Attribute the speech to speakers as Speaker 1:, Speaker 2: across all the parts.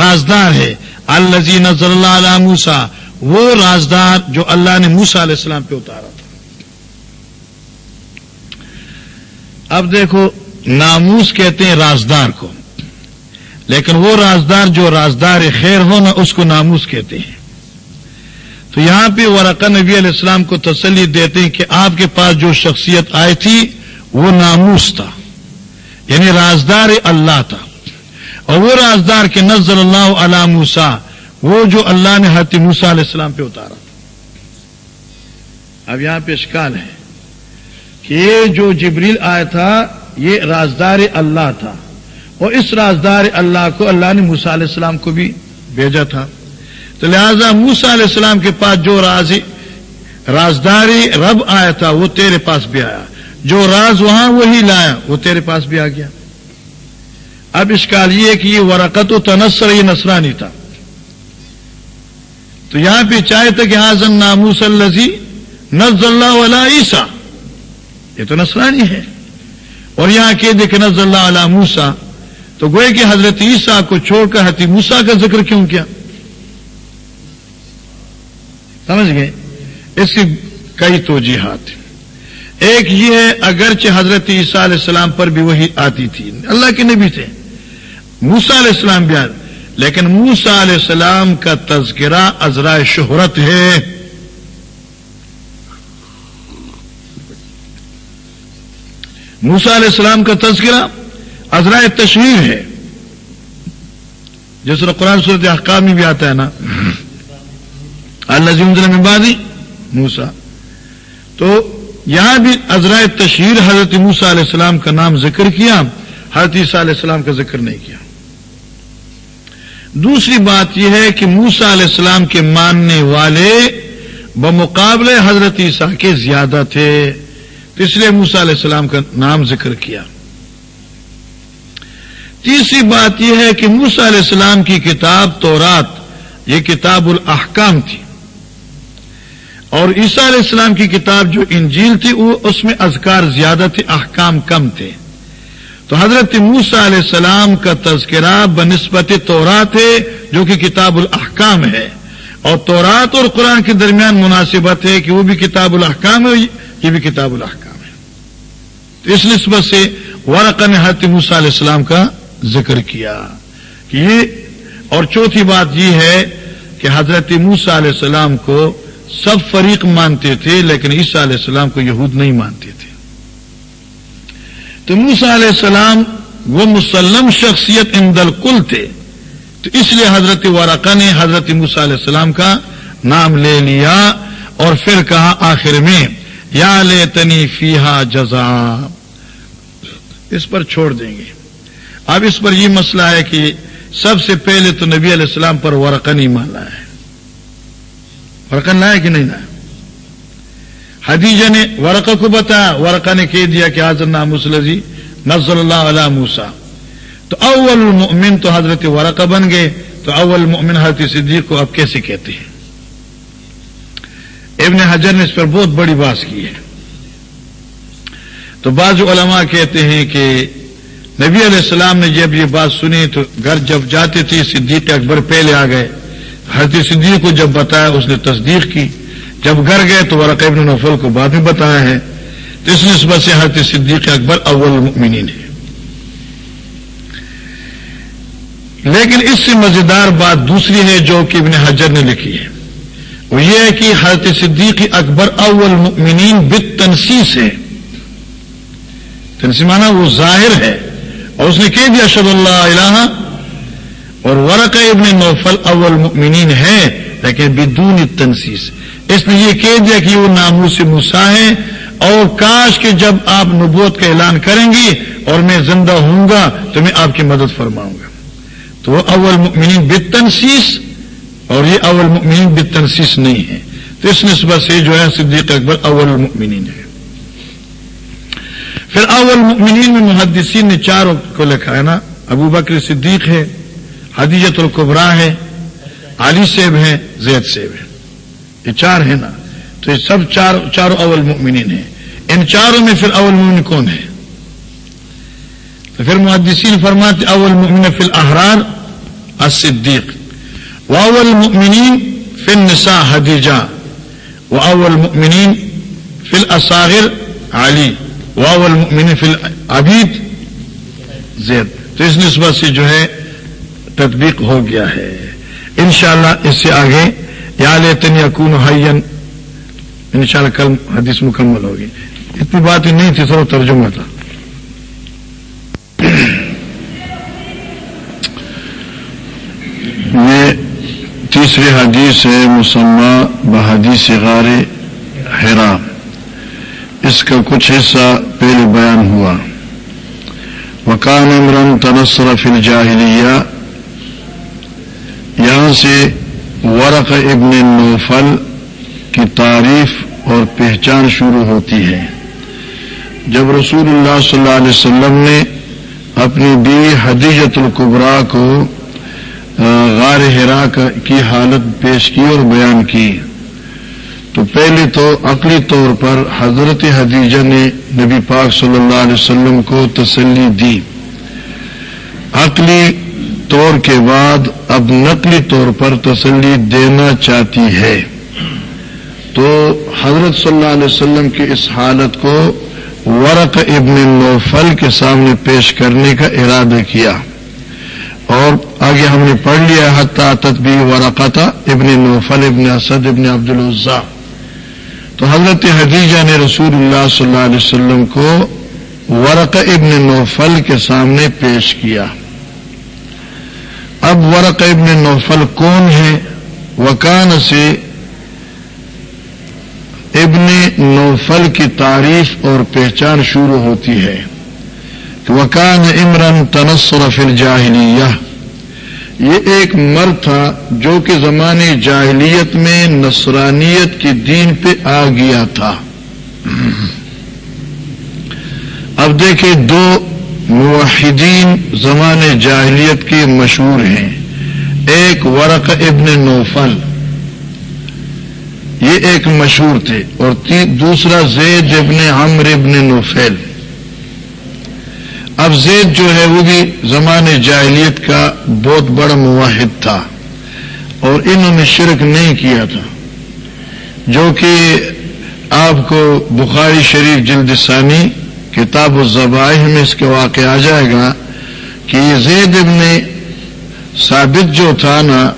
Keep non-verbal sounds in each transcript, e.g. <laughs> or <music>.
Speaker 1: رازدار ہے۔ الزی نظر اللہ علیہ موسا وہ رازدار جو اللہ نے موسا علیہ السلام پہ اتارا تھا۔ اب دیکھو، ناموس کہتے ہیں رازدار کو۔ لیکن وہ رازدار جو رازدار خیر ہو نا اس کو ناموس کہتے ہیں۔ تو یہاں پہ ورقہ نبی علیہ السلام کو تسلی دیتے ہیں کہ آپ کے پاس جو شخصیت آئی تھی، وہ ناموس تھا۔ یعنی رازدار اللہ تھا۔ اور وہ رازدار کے نزل اللہ علیہ موسا وہ جو اللہ نے حتی موسا علیہ السلام پہ اتارا۔ تھا اب یہاں پہ اشکال ہے کہ یہ جو جبریل آیا تھا، یہ رازدار اللہ تھا۔ اور اس رازدار اللہ کو اللہ نے موسا علیہ السلام کو بھی بھیجا تھا۔ تو لہذا موسا علیہ السلام کے پاس جو راز، رازداری رب آیا تھا، وہ تیرے پاس بھی آیا۔ جو راز وہاں، وہی لایا، وہ تیرے پاس بھی آ گیا۔ اب اس کال یہ کہ یہ ورقت و تنسر یہ نسرانی تھا۔ تو یہاں پہ چاہے تھا کہ حاضن ناموس الزی نز اللہ علیہ عیسا یہ تو نسرانی ہے۔ اور یہاں کہ دیکھ نز اللہ علیہ موسا تو گوئے کہ حضرت عیسیٰ کو چھوڑ کر حتی موسا کا ذکر کیوں کیا؟ سمجھ گئے؟ اس کی کئی توجیحات ایک یہ ہے اگرچہ حضرت عیسیٰ علیہ السلام پر بھی وہی آتی تھی۔ اللہ کے نبی تھے۔ موسا علیہ السلام بھی آتے لیکن موسا علیہ السلام کا تذکرہ ازرائے شہرت ہے۔ موسا علیہ السلام کا تذکرہ ازرائے تشہیر ہے۔ جس طرح قرآن صورت احکام میں بھی آتا ہے نا۔ اللہ میں بادی موسا تو یہاں بھی ازرائے تشہیر حضرت موسا علیہ السلام کا نام ذکر کیا، حضرت عیسیٰ علیہ السلام کا ذکر نہیں کیا۔ دوسری بات یہ ہے کہ موسا علیہ السلام کے ماننے والے بمقابلے حضرت عیسیٰ کے زیادہ تھے اس لیے موسا علیہ السلام کا نام ذکر کیا۔ تیسری بات یہ ہے کہ موسا علیہ السلام کی کتاب تورات، یہ کتاب الاحکام تھی۔ اور عیسیٰ علیہ السلام کی کتاب جو انجیل تھی، وہ اس میں اذکار زیادہ تھے، احکام کم تھے۔ تو حضرت موسا علیہ السلام کا تذکرہ بنسبت تورات ہے، جو کہ کتاب الاحکام ہے۔ اور تورات اور قرآن کے درمیان مناسبت ہے کہ وہ بھی کتاب الاحکام ہے، یہ بھی کتاب الاحکام ہے۔ تو اس نسبت سے ورقہ نے حضرت موسا علیہ السلام کا ذکر کیا کہ یہ، اور چوتھی بات یہ ہے کہ حضرت موسا علیہ السلام کو سب فریق مانتے تھے، لیکن عیسیٰ علیہ السلام کو یہود نہیں مانتے تھے۔ تو موسا علیہ السلام وہ مسلم شخصیت ان کل تھے۔ تو اس لیے حضرت ورقا نے حضرت موسا علیہ السلام کا نام لے لیا اور پھر کہا آخر میں، یا لے تنی فیحا جزا اس پر چھوڑ دیں گے۔ اب اس پر یہ مسئلہ ہے کہ سب سے پہلے تو نبی علیہ السلام پر ورقا نہیں مانا ہے۔ ورقن لایا کہ نہیں لایا حدیجہ نے ورقہ کو بتایا ورقہ نے کہہ دیا کہ حضرت نام مسلزی نزل اللہ علیہ موسا تو اول المؤمن تو حضرت ورقہ بن گئے، تو اول المؤمن حضرت صدیق کو اب کیسے کہتے ہیں؟ ابن حجر نے اس پر بہت بڑی بات کی ہے۔ تو بعض علماء کہتے ہیں کہ نبی علیہ السلام نے جب یہ بات سنی تو گھر جب جاتے تھے، صدیق اکبر پہلے آ گئے۔ حضرت صدیق کو جب بتایا، اس نے تصدیق کی۔ جب گھر گئے تو ورقب نفل کو بعد میں بتایا ہے تو اس نسبت سے حضرت صدیق اکبر اول المؤمنین ہے لیکن اس سے مزیدار بات دوسری ہے جو کہ ابن حجر نے لکھی ہے۔ وہ یہ ہے کہ حضرت صدیق اکبر اول مؤمنین بت تنسیس ہے تنسیمانہ وہ ظاہر ہے اور اس نے کہہ دیا شد اللہ الہ اور ورق ابن نوفل اول مؤمنین ہے لیکن بدون تنسیس۔ اس نے یہ کہہ دیا کہ وہ نامو سے مسا ہے اور کاش کہ جب آپ نبوت کا اعلان کریں گی اور میں زندہ ہوں گا تو میں آپ کی مدد فرماؤں گا۔ تو وہ اول مؤمنین بد تنسیس اور یہ اول مؤمنین بد تنسیس نہیں ہے تو اس نسبت سے جو ہے صدیق اکبر اول المؤمنین ہے پھر اول مؤمنین میں محدثین نے چاروں کو لکھا ہے نا۔ ابو بکر صدیق ہے حدیجت القبرا ہے، علی سیب ہے زید سیب ہے یہ چار ہیں نا۔ تو یہ سب چار چاروں اول مؤمنین ہیں۔ ان چاروں میں پھر اول مؤمن کون ہے تو پھر محدثین فرماتے اول مؤمن فی الاحرار الصدیق واول المؤمنین فی النساء حدیجہ واول المؤمنین فی الاصاغر علی واول المؤمنین فی العبید زید۔ تو اس نسبت سے جو ہے تطبیق ہو گیا ہے۔ انشاءاللہ اس سے آگے یا لیتن یکون حین انشاءاللہ کل حدیث مکمل ہوگی۔ اتنی بات ہی نہیں تھی سر ترجمہ تھا۔ یہ تیسری حدیث ہے مسمہ بحدیث غار حرا۔ اس کا کچھ حصہ پہلے بیان ہوا۔ مکان عمران تنسر فی الجاہلیہ یہاں سے ورق ابن نوفل کی تعریف اور پہچان شروع ہوتی ہے۔ جب رسول اللہ صلی اللہ علیہ وسلم نے اپنی بیوی حدیجت القبرا کو غار ہرا کی حالت پیش کی اور بیان کی، تو پہلے تو عقلی طور پر حضرت حدیجہ نے نبی پاک صلی اللہ علیہ وسلم کو تسلی دی۔ عقلی طور کے بعد اب نقلی طور پر تسلی دینا چاہتی ہے۔ تو حضرت صلی اللہ علیہ وسلم کی اس حالت کو ورق ابن نوفل کے سامنے پیش کرنے کا ارادہ کیا۔ اور آگے ہم نے پڑھ لیا، حتیٰ تطبی ورقتا ابن نوفل ابن اسد ابن عبد العزا تو حضرت حدیجہ نے رسول اللہ صلی اللہ علیہ وسلم کو ورق ابن نوفل کے سامنے پیش کیا۔ اب ورق ابن نوفل کون ہے؟ وکان سے ابن نوفل کی تعریف اور پہچان شروع ہوتی ہے۔ کہ وکان عمران تنسر فل جاہلیہ یہ ایک مرد تھا جو کہ زمانے جاہلیت میں نصرانیت کی دین پہ آ گیا تھا۔ اب دیکھیں دو موحدین زمانے جاہلیت کے مشہور ہیں۔ ایک ورق ابن نوفل۔ یہ ایک مشہور تھے۔ اور دوسرا زید ابن عمر ابن نوفیل اب زید جو ہے وہ بھی زمان جاہلیت کا بہت بڑا مواحد تھا۔ اور انہوں نے شرک نہیں کیا تھا۔ جو کہ آپ کو بخاری شریف جلد ثانی کتاب الزبائح میں اس کے واقع آ جائے گا کہ یہ زید ابن ثابت جو تھا نا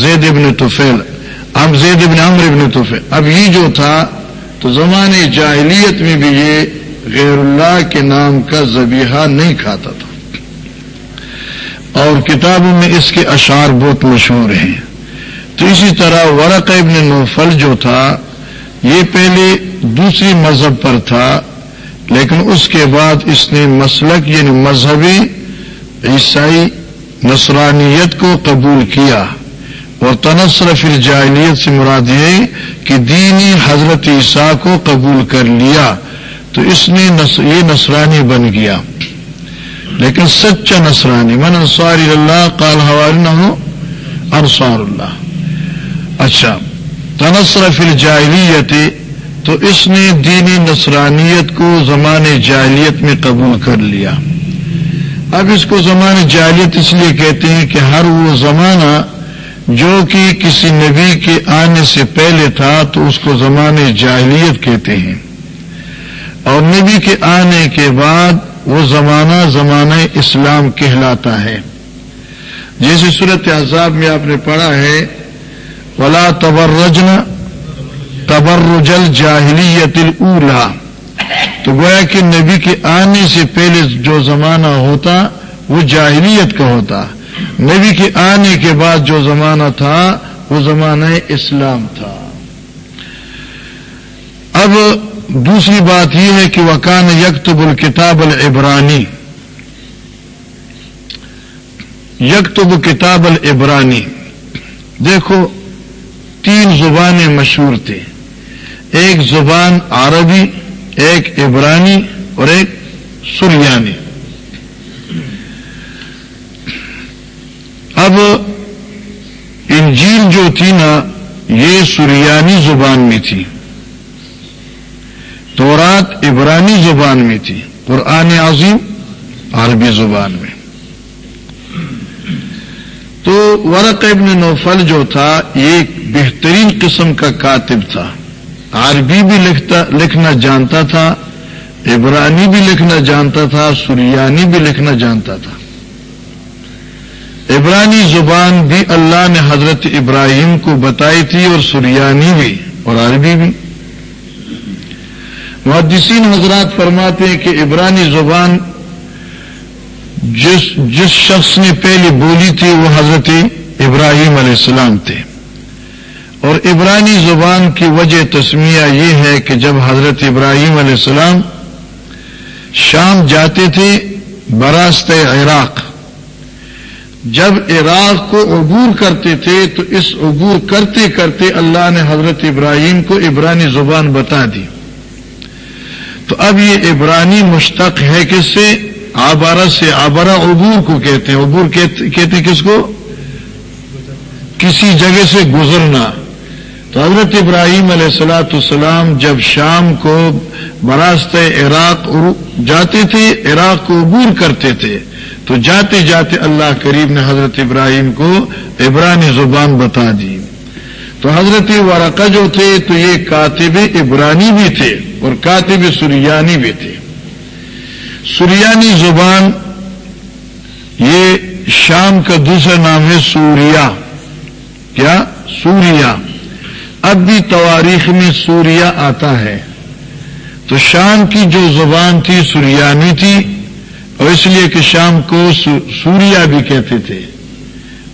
Speaker 1: زید ابن توفیل اب زید ابن عمر ابن توفے اب یہ جو تھا تو زمانے جاہلیت میں بھی یہ غیر اللہ کے نام کا زبیحہ نہیں کھاتا تھا۔ اور کتابوں میں اس کے اشعار بہت مشہور ہیں۔ تو اسی طرح ورق ابن نوفل جو تھا، یہ پہلے دوسری مذہب پر تھا۔ لیکن اس کے بعد اس نے مسلک یعنی مذہبی عیسائی نصرانیت کو قبول کیا اور تنصر فی الجاہلیت سے مراد یہ کہ دینی حضرت عیسیٰ کو قبول کر لیا تو اس نے یہ نصرانی بن گیا لیکن سچا نصرانی من انصار اللہ کال حوال نہ ہو انصار اللہ اچھا تنصر فی الجاہلیت تو اس نے دینی نصرانیت کو زمان جاہلیت میں قبول کر لیا۔ اب اس کو زمان جاہلیت اس لیے کہتے ہیں کہ ہر وہ زمانہ جو کہ کسی نبی کے آنے سے پہلے تھا تو اس کو زمانے جاہلیت کہتے ہیں۔ اور نبی کے آنے کے بعد وہ زمانہ زمانہ اسلام کہلاتا ہے۔ جیسے صورت عذاب میں آپ نے پڑھا ہے، ولا تبرجن تبرجل جاہلیت الا تو گویا کہ نبی کے آنے سے پہلے جو زمانہ ہوتا، وہ جاہلیت کا ہوتا۔ نبی کے آنے کے بعد جو زمانہ تھا، وہ زمانہ اسلام تھا۔ اب دوسری بات یہ ہے کہ وکان یکتب الکتاب العبرانی۔ یکتب کتاب العبرانی۔ دیکھو، تین زبانیں مشہور تھے۔ ایک زبان عربی، ایک عبرانی اور ایک سریانی اب انجیل جو تھی نا، یہ سریانی زبان میں تھی۔ تورات عبرانی زبان میں تھی، قرآن عظیم عربی زبان میں۔ تو ورق ابن نوفل جو تھا ایک بہترین قسم کا کاتب تھا۔ عربی بھی لکھتا لکھنا جانتا تھا، عبرانی بھی لکھنا جانتا تھا، سریانی بھی لکھنا جانتا تھا۔ عبرانی زبان بھی اللہ نے حضرت ابراہیم کو بتائی تھی اور سریانی بھی اور عربی بھی۔ محدثین حضرات فرماتے ہیں کہ عبرانی زبان جس جس شخص نے پہلی بولی تھی وہ حضرت ابراہیم علیہ السلام تھے۔ اور عبرانی زبان کی وجہ تسمیہ یہ ہے کہ جب حضرت ابراہیم علیہ السلام شام جاتے تھے براست عراق، جب عراق کو عبور کرتے تھے تو اس عبور کرتے کرتے اللہ نے حضرت ابراہیم کو عبرانی زبان بتا دی۔ تو اب یہ عبرانی مشتق ہے کس سے؟ آبارہ سے آبارہ عبور کو کہتے ہیں۔ عبور کہتے ہیں کس کو؟ کسی جگہ سے گزرنا۔ تو حضرت ابراہیم علیہ السلاۃ السلام جب شام کو براست عراق جاتے تھے، عراق کو عبور کرتے تھے، تو جاتے جاتے اللہ کریم نے حضرت ابراہیم کو عبرانی زبان بتا دی۔ تو حضرت ورقہ جو تھے، تو یہ کاتب عبرانی بھی تھے اور کاتب سریانی بھی تھے۔ سریانی زبان، یہ شام کا دوسرا نام ہے سوریا۔ کیا؟ سوریا۔ اب بھی تواریخ میں سوریا آتا ہے۔ تو شام کی جو زبان تھی سریانی تھی، اور اس لیے کہ شام کو سوریا بھی کہتے تھے۔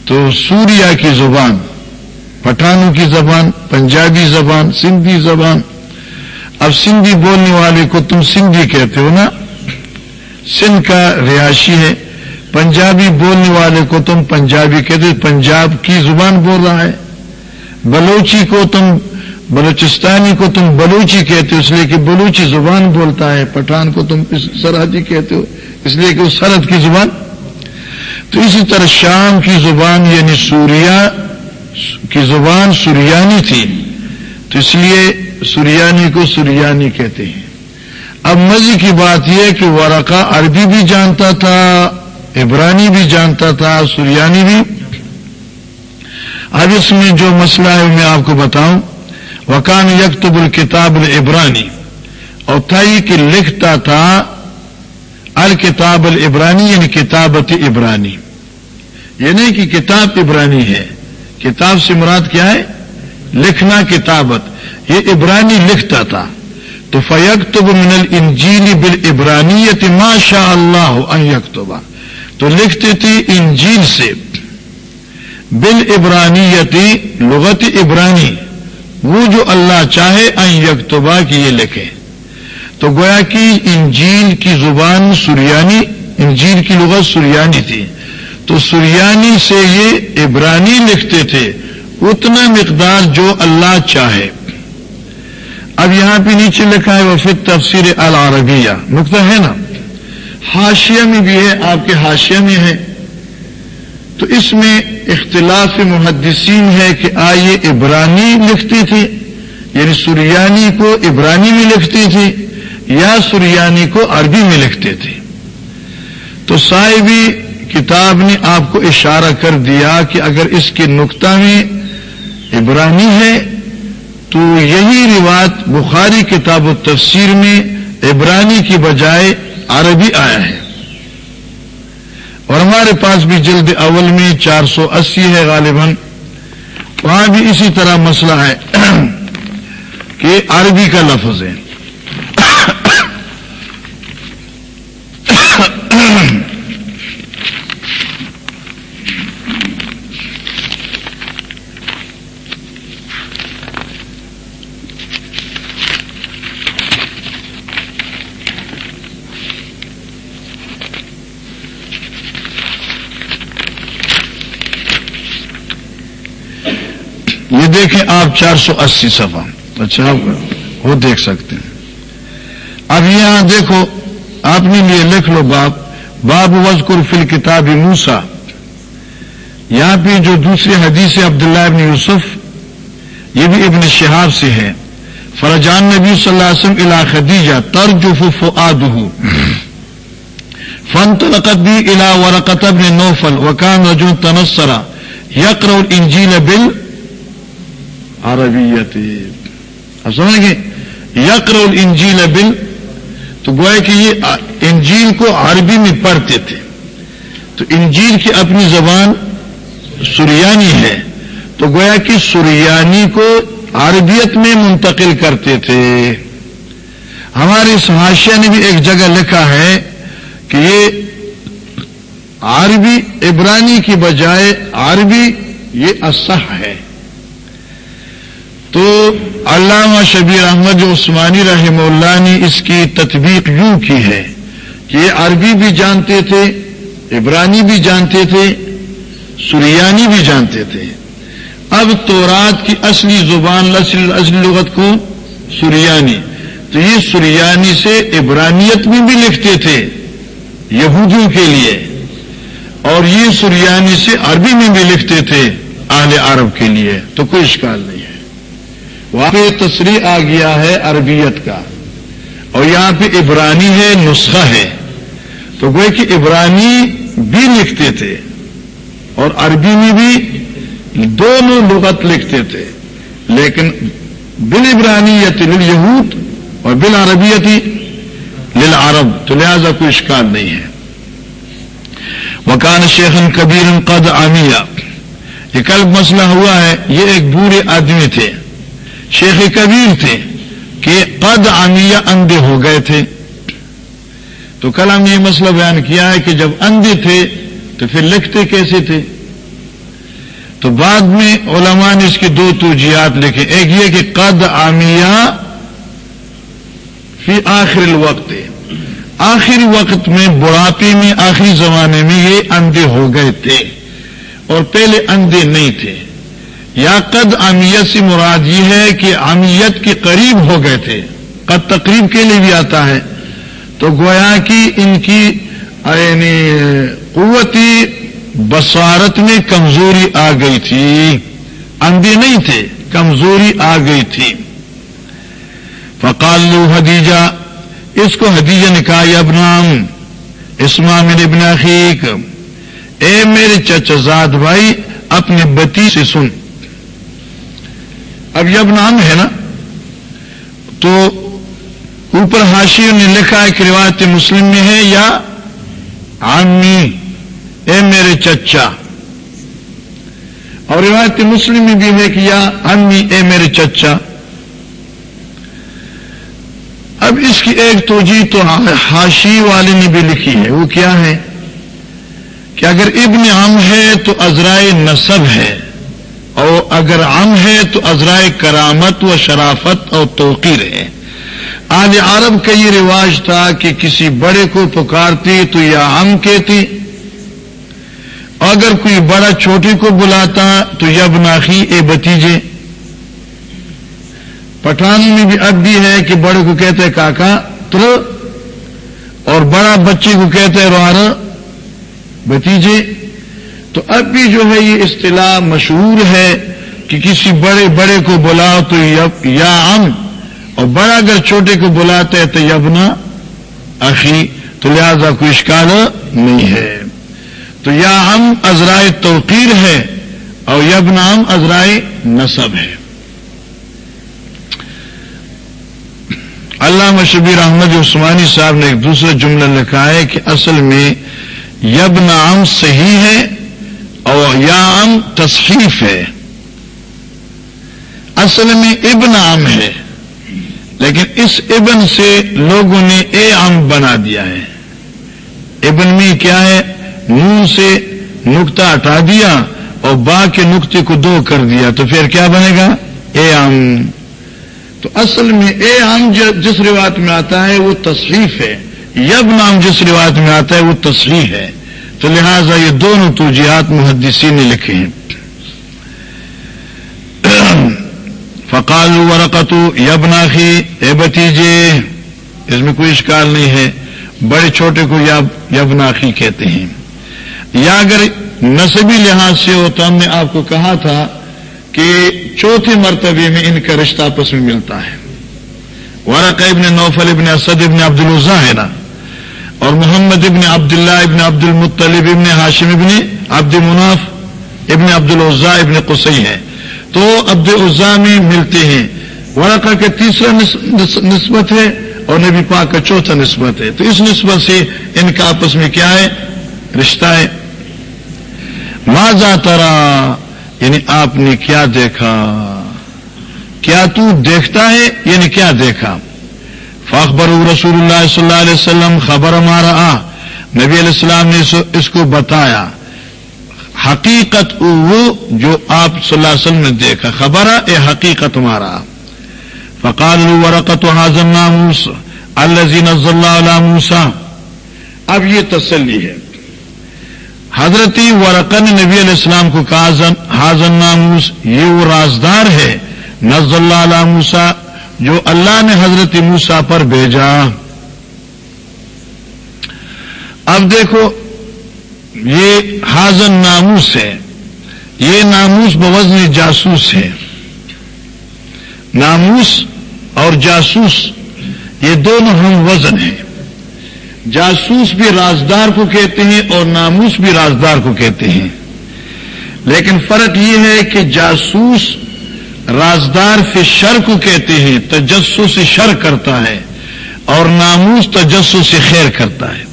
Speaker 1: تو سوریا کی زبان، پٹھانوں کی زبان، پنجابی زبان، سندھی زبان۔ اب سندھی بولنے والے کو تم سندھی کہتے ہو نا؟ سندھ کا ریاشی ہے۔ پنجابی بولنے والے کو تم پنجابی کہتے پنجاب کی زبان بول رہا ہے۔ بلوچی کو تم، بلوچستانی کو تم بلوچی کہتے ہو، اس لیے کہ بلوچی زبان بولتا ہے، پٹھان کو تم سرحدی کہتے ہو، اس لیے کہ وہ سرحد کی زبان۔ تو اسی طرح شام کی زبان یعنی سوریا کی زبان سریانی تھی۔ تو اس لیے سریانی کو سریانی کہتے ہیں۔ اب مزے کی بات یہ کہ ورقا عربی بھی جانتا تھا، عبرانی بھی جانتا تھا سریانی بھی۔ اب اس میں جو مسئلہ ہے میں آپ کو بتاؤں۔ وکان یکتب الکتاب العبرانی اور تھا یہ کہ لکھتا تھا الکتاب العبرانی یعنی کتابت عبرانی۔ یہ نہیں کہ کتاب عبرانی ہے۔ کتاب سے مراد کیا ہے؟ لکھنا کتابت۔ یہ عبرانی لکھتا تھا۔ تو فیکتب من الانجیل بل ابرانیت ما شاء اللہ ان یکتبا تو لکھتی تھی انجیل سے۔ بل ابرانیتی لغت ابرانی وہ جو اللہ چاہے ان یکتبا کی یہ لکھے۔ تو گویا کہ انجیل کی زبان سریانی، انجیل کی لغت سریانی تھی۔ تو سریانی سے یہ ابرانی لکھتے تھے، اتنا مقدار جو اللہ چاہے۔ اب یہاں پہ نیچے لکھا ہے وہ پھر تفسیر العربیہ۔ نقطہ ہے نا؟ ہاشیہ میں بھی ہے، آپ کے ہاشیہ میں ہے۔ تو اس میں اختلاف محدثین ہے کہ آئیے ابرانی لکھتی تھی یعنی سریانی کو ابرانی میں لکھتی تھی یا سریانی کو عربی میں لکھتے تھے تو صاحبی کتاب نے آپ کو اشارہ کر دیا کہ اگر اس کے نقطہ میں ابرانی ہے، تو یہی روایت بخاری کتاب و تفسیر میں عبرانی کی بجائے عربی آیا ہے۔ اور ہمارے پاس بھی جلد اول میں چار سو اسی ہے غالباً۔ وہاں بھی اسی طرح مسئلہ ہے کہ عربی کا لفظ ہے دیکھیں آپ چار سو اسی سفا اچھا وہ دیکھ سکتے ہیں۔ اب یہاں دیکھو آپ نے لیے لکھ لو باپ۔ باب وزقر فل کتاب موسا یہاں پہ جو دوسری حدیث عبداللہ ابن یوسف، یہ بھی ابن شہاب سے ہے۔ فرجان نبی صلی اللہ علیہ وسلم الا خدیجہ ترجف فؤادہ۔ فن تلقت بھی الا ورقت ابن نوفل، وکان رجو تنسرا یقر انجیل بل عربیت اب سمجھ گے یقر انجیل بل تو گویا کہ یہ انجیل کو عربی میں پڑھتے تھے۔ تو انجیل کی اپنی زبان سریانی ہے۔ تو گویا کہ سریانی کو عربیت میں منتقل کرتے تھے۔ ہماری سہاشیا نے بھی ایک جگہ لکھا ہے کہ یہ عربی عبرانی کی بجائے عربی یہ اصح ہے۔ تو علامہ شبیر احمد عثمانی رحم اللہ نے اس کی تطبیق یوں کی ہے کہ یہ عربی بھی جانتے تھے، عبرانی بھی جانتے تھے، سریانی بھی جانتے تھے۔ اب تورات کی اصلی زبان اصلی لغت کو سریانی، تو یہ سریانی سے عبرانیت میں بھی لکھتے تھے یہودیوں کے لیے، اور یہ سریانی سے عربی میں بھی لکھتے تھے اہل عرب کے لیے۔ تو کوئی اشکال نہیں۔ وہاں پہ تصریح آ گیا ہے عربیت کا اور یہاں پہ عبرانی ہے، نسخہ ہے۔ تو گوئے کہ عبرانی بھی لکھتے تھے اور عربی میں بھی دونوں لغت لکھتے تھے۔ لیکن بل عبرانیت یہود اور بل عربیتی لل عرب تو لہذا کوئی اشکال نہیں ہے۔ مکان شیخن کبیر قد آمیا یہ کل مسئلہ ہوا ہے، یہ ایک بورے آدمی تھے۔ شیخ کبیر تھے کہ قد آمیا اندھے ہو گئے تھے۔ تو کل ہم یہ مسئلہ بیان کیا ہے کہ جب اندھے تھے تو پھر لکھتے کیسے تھے؟ تو بعد میں علماء نے اس کی دو توجیات لکھے۔ ایک یہ کہ قد آمیا فی آخر الوقت۔ آخری وقت میں بڑھاپے میں، آخری زمانے میں یہ اندھے ہو گئے تھے اور پہلے اندھے نہیں تھے۔ یا قد امیت سے مراد یہ ہے کہ امیت کے قریب ہو گئے تھے، قد تقریب کے لیے بھی آتا ہے۔ تو گویا کی ان کی یعنی قوتی بصارت میں کمزوری آ گئی تھی۔ اندھے نہیں تھے، کمزوری آ گئی تھی۔ فقال لو حدیجہ، اس کو حدیجہ نے کہا ابنام اسما میرے ابن عقیق اے میرے چچا زاد بھائی، اپنے بتی سے سن۔ اب یب نام ہے نا؟ تو اوپر حاشیوں نے لکھا ہے کہ روایت مسلم میں ہے، یا عامی، اے میرے چچا۔ اور روایت مسلم میں بھی ہے کہ یا امی اے میرے چچا۔ اب اس کی ایک توجہ تو ہاشی والے نے بھی لکھی ہے۔ وہ کیا ہے؟ کہ اگر ابن عم ہے تو ازرائے نصب ہے۔ اور اگر عم ہے تو ازرائے کرامت و شرافت اور توقیر ہے۔ آج عرب کا یہ رواج تھا کہ کسی بڑے کو پکارتی تو یا عم کہتی۔ اگر کوئی بڑا چھوٹی کو بلاتا تو یب ناخی اے بتیجے۔ پٹھان میں بھی اب بھی ہے کہ بڑے کو کہتے ہیں کاکا تر اور بڑا بچے کو کہتے ہیں روار بتیجے۔ تو اب بھی جو ہے یہ اصطلاح مشہور ہے کہ کسی بڑے بڑے کو بلاؤ تو یا ام اور بڑا اگر چھوٹے کو بلاتے ہیں تو یبنا اخی، تو لہذا کوئی اشکال نہیں ہے۔ تو یا ہم ازرائے توقیر ہے، اور یبنا ہم ازرائے نصب ہے۔ علامہ شبیر احمد عثمانی صاحب نے ایک دوسرا جملہ لکھا ہے کہ اصل میں یب نام صحیح ہے اور یا ام تصحیف ہے۔ اصل میں ابن عام ہے۔ لیکن اس ابن سے لوگوں نے اے عام بنا دیا ہے۔ ابن میں کیا ہے؟ منہ سے نکتا ہٹا دیا اور با کے نقطے کو دو کر دیا۔ تو پھر کیا بنے گا؟ اے عام تو اصل میں اے ہم جس روایت میں آتا ہے وہ تصریف ہے۔ یب نام جس روایت میں آتا ہے وہ تصریح ہے۔ تو لہذا یہ دونوں توجیحات محدثی نے لکھے ہیں۔ فقال ورقت یب ناخی اے بتیجے، اس میں کوئی اشکال نہیں ہے۔ بڑے چھوٹے کو یب ناخی کہتے ہیں۔ یا اگر نصبی لحاظ سے ہو تو ہم نے آپ کو کہا تھا کہ چوتھے مرتبے میں ان کا رشتہ آپس میں ملتا ہے۔ ورق ابن نوفل ابن اسد ابن عبد الزا ہے نا اور محمد ابن عبداللہ ابن عبد المطلب ابن ہاشم ابن عبد مناف ابن عبد العزا ابن قصی ہیں۔ تو عبد العزا میں ملتے ہیں۔ ورقہ کے تیسرا نسبت ہے اور نبی پاک کا چوتھا نسبت ہے۔ تو اس نسبت سے ان کا آپس میں کیا ہے؟ رشتہ ہے۔ ماضا ترا؟ یعنی آپ نے کیا دیکھا؟ کیا تو دیکھتا ہے؟ یعنی کیا دیکھا؟ فاخبر رسول اللہ صلی اللہ علیہ وسلم خبر ہمارا آ نبی علیہ السلام نے اس کو بتایا۔ حقیقت وہ جو آپ صلی اللہ علیہ وسلم نے دیکھا۔ خبر اے حقیقت ہمارا فقال ورقت حاضر ناموس الزین اللہ موسا اب یہ تسلی ہے۔ حضرتی ورقن نبی علیہ السلام کو کہا حاضر ناموس یہ وہ رازدار ہے۔ نز اللہ علیہ موسا جو اللہ نے حضرت موسا پر بھیجا۔ اب دیکھو، یہ حاضر ناموس ہے۔ یہ ناموس بوزن جاسوس ہے۔ ناموس اور جاسوس، یہ دونوں ہم وزن ہیں۔ جاسوس بھی رازدار کو کہتے ہیں اور ناموس بھی رازدار کو کہتے ہیں۔ لیکن فرق یہ ہے کہ جاسوس رازدار سے شر کو کہتے ہیں، تجسس سے شر کرتا ہے اور ناموس تجسس سے خیر کرتا ہے۔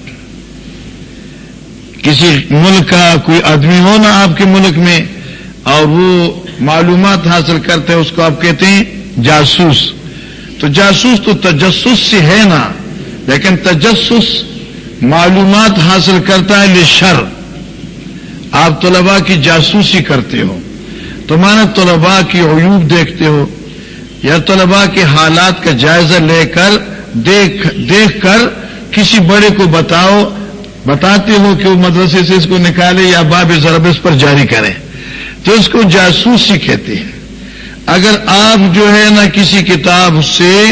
Speaker 1: کسی ملک کا کوئی آدمی ہو نا آپ کے ملک میں اور وہ معلومات حاصل کرتے ہیں اس کو آپ کہتے ہیں جاسوس۔ تو جاسوس تو تجسس سے ہے نا، لیکن تجسس معلومات حاصل کرتا ہے شر آپ طلبا کی جاسوسی کرتے ہو۔ تو مانا کی عیوب دیکھتے ہو یا طلبا کے حالات کا جائزہ لے کر دیکھ دیکھ کر کسی بڑے کو بتاؤ، بتاتے ہو کہ وہ مدرسے سے اس کو نکالے یا باب ضرب اس پر جاری کریں تو اس کو جاسوسی کہتے ہیں۔ اگر آپ جو ہے نا کسی کتاب سے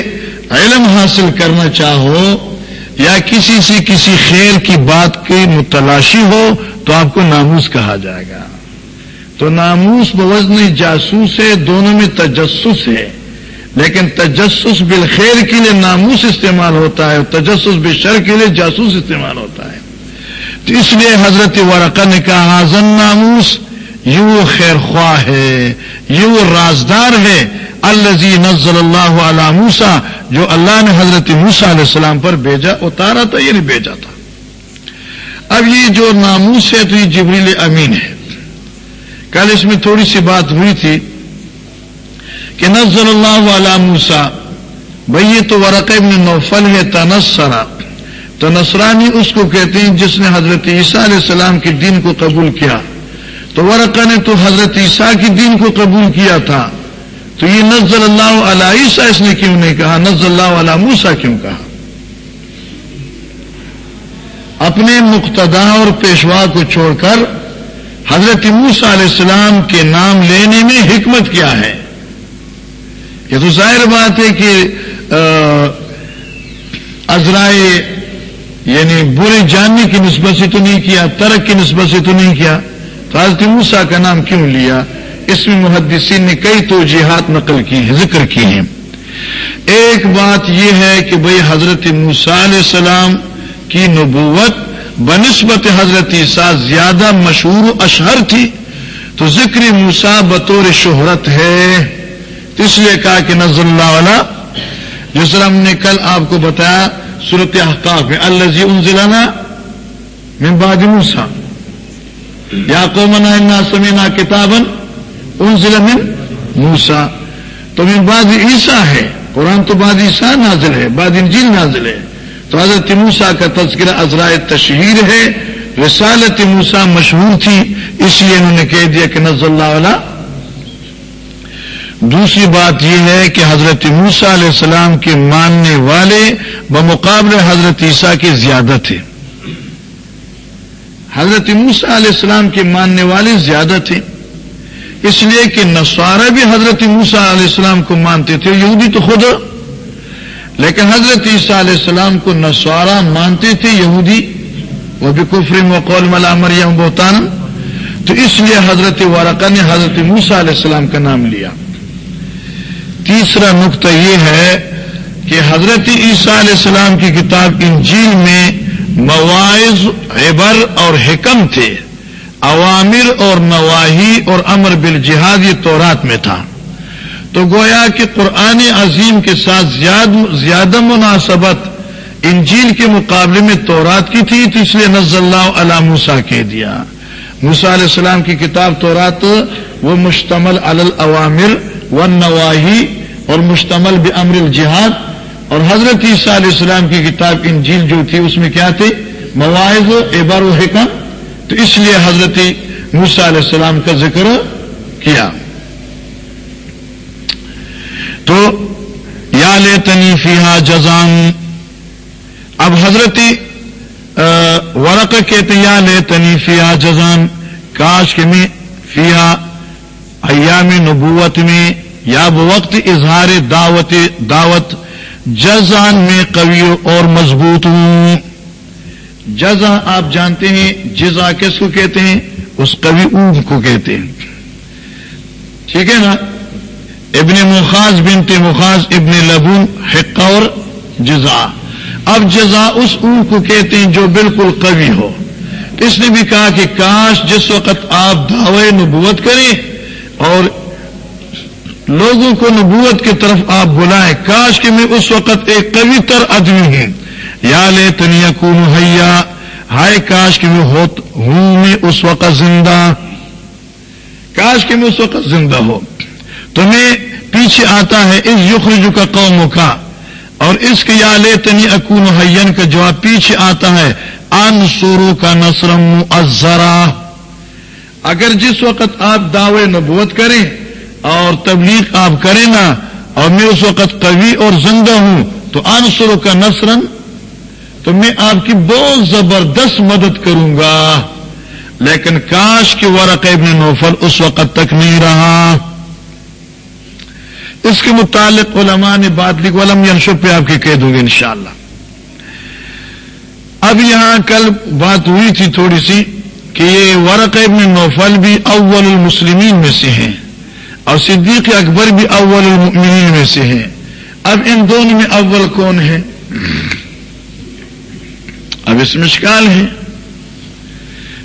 Speaker 1: علم حاصل کرنا چاہو یا کسی سے کسی خیر کی بات کی متلاشی ہو تو آپ کو ناموس کہا جائے گا۔ تو ناموس بوزن جاسوس ہے، دونوں میں تجسس ہے۔ لیکن تجسس بالخیر کے لیے ناموس استعمال ہوتا ہے تجسس بشر کے لیے جاسوس استعمال ہوتا ہے۔ تو اس لیے حضرت ورقہ نے کہا حاضن ناموس یہ وہ خیر خواہ ہے یہ وہ رازدار ہے۔ الزی نزل اللہ علیہ موسا جو اللہ نے حضرت موسا علیہ السلام پر بھیجا، اتارا تھا یہ نہیں بھیجا تھا۔ اب یہ جو ناموس ہے، تو یہ جبریل امین ہے۔ کل اس میں تھوڑی سی بات ہوئی تھی کہ نزل اللہ علیہ موسا بھائی یہ تو ورق ابن نوفل ہے تنسرا تو نصرانی اس کو کہتے ہیں جس نے حضرت عیسیٰ علیہ السلام کے دین کو قبول کیا۔ تو ورقہ نے تو حضرت عیسیٰ کی دین کو قبول کیا تھا۔ تو یہ نزل اللہ علیہ عیسیٰ اس نے کیوں نہیں کہا؟ نزل اللہ علیہ موسا کیوں کہا؟ اپنے مقتدا اور پیشوا کو چھوڑ کر حضرت موسا علیہ السلام کے نام لینے میں حکمت کیا ہے؟ یہ تو ظاہر بات ہے کہ ازرائے یعنی برے جاننے کی نسبت سے تو نہیں کیا، ترک کی نسبت سے تو نہیں کیا۔ تو حضرت موسا کا نام کیوں لیا؟ اس میں محدثین نے کئی توجیحات نقل کی ہیں، ذکر کی ہیں۔ ایک بات یہ ہے کہ بھئی حضرت موسا علیہ السلام کی نبوت بنسبت حضرت عیسیٰ زیادہ مشہور و اشہر تھی، تو ذکر موسا بطور شہرت ہے۔ اس لیے کہا کہ نظر اللہ والا جس طرح ہم نے کل آپ کو بتایا صورت احقاف ہے الزی ان ضلع میں بعد موسا یا قومنا سمینا کتابن ان ضلع میں موسا تو میں بعد عیسا ہے۔ قرآن تو بعد عیسا نازل ہے، بعد انجیل نازل ہے۔ تو حضرت موسا کا تذکرہ ازرائے تشہیر ہے، رسالت موسا مشہور تھی، اس لیے انہوں نے کہہ دیا کہ نزل اللہ والا دوسری بات یہ ہے کہ حضرت موسا علیہ السلام کے ماننے والے بمقابلے حضرت عیسیٰ کے زیادہ تھے۔ حضرت موسا علیہ السلام کے ماننے والے زیادہ تھے۔ اس لیے کہ نسوارا بھی حضرت موسا علیہ السلام کو مانتے تھے، یہودی تو خود لیکن حضرت عیسیٰ علیہ السلام کو نسوارا مانتے تھے یہودی، وہ بھی کفرم و قول ملا مریم بہتان تو اس لیے حضرت وارقہ نے حضرت موسا علیہ السلام کا نام لیا۔ تیسرا نقطہ یہ ہے کہ حضرت عیسیٰ علیہ السلام کی کتاب انجیل میں مواعظ، عبر اور حکم تھے۔ عوامر اور نواحی اور امر بل جہاد یہ تورات میں تھا۔ تو گویا کہ قرآن عظیم کے ساتھ زیادہ مناسبت انجیل کے مقابلے میں تورات کی تھی، تو اس لیے نز اللہ علیہ موسا کہہ دیا۔ موسا علیہ السلام کی کتاب تورات، وہ مشتمل العوامر و نواحی اور مشتمل بمر الجہاد۔ اور حضرت عیسیٰ علیہ السلام کی کتاب انجیل جو تھی، اس میں کیا تھی مواعظ ابار و حکم۔ تو اس لیے حضرت موسا علیہ السلام کا ذکر کیا۔ تو یا لے تنی جزان۔ اب حضرت ورق کہتے یا لے تنی فیا جزان۔ کاش کے میں فیا ایام نبوت میں یا وقت اظہار دعوت دعوت جزان میں قوی اور مضبوط ہوں۔ جزا آپ جانتے ہیں، جزا کس کو کہتے ہیں؟ اس قوی اون کو کہتے ہیں۔ ٹھیک ہے نا؟ ابن مخاص بنت مخاص ابن لبون حق اور جزا اب جزا اس اون کو کہتے ہیں جو بالکل قوی ہو۔ اس نے بھی کہا کہ کاش جس وقت آپ دعوے نبوت کریں اور لوگوں کو نبوت کی طرف آپ بلائیں، کاش کہ میں اس وقت ایک قوی تر آدمی ہوں۔ یا لے تنیا کون حیا، ہائے کاش کہ میں ہوں، میں اس وقت زندہ۔ کاش کہ میں اس وقت زندہ ہو۔ تمہیں پیچھے آتا ہے اس یخرج کا قوم کا اور اس کے یا لے تنی اکون حین کا جواب پیچھے آتا ہے۔ ان سورو کا نسرم ازرا اگر جس وقت آپ دعوے نبوت کریں اور تبلیغ آپ کریں نا، اور میں اس وقت قوی اور زندہ ہوں، تو ان سرو کا نسرن تو میں آپ کی بہت زبردست مدد کروں گا۔ لیکن کاش کے ورق ابن نوفل اس وقت تک نہیں رہا۔ اس کے متعلق علماء نے بات لکھ علم ینشو پہ آپ کی کہہ دوں گی انشاءاللہ۔ اب یہاں کل بات ہوئی تھی تھوڑی سی کہ یہ ورق ابن نوفل بھی اول المسلمین میں سے ہیں اور صدیق اکبر بھی اول المؤمنین میں سے ہیں۔ اب ان دونوں میں اول کون ہے اب اس میں شکال ہے۔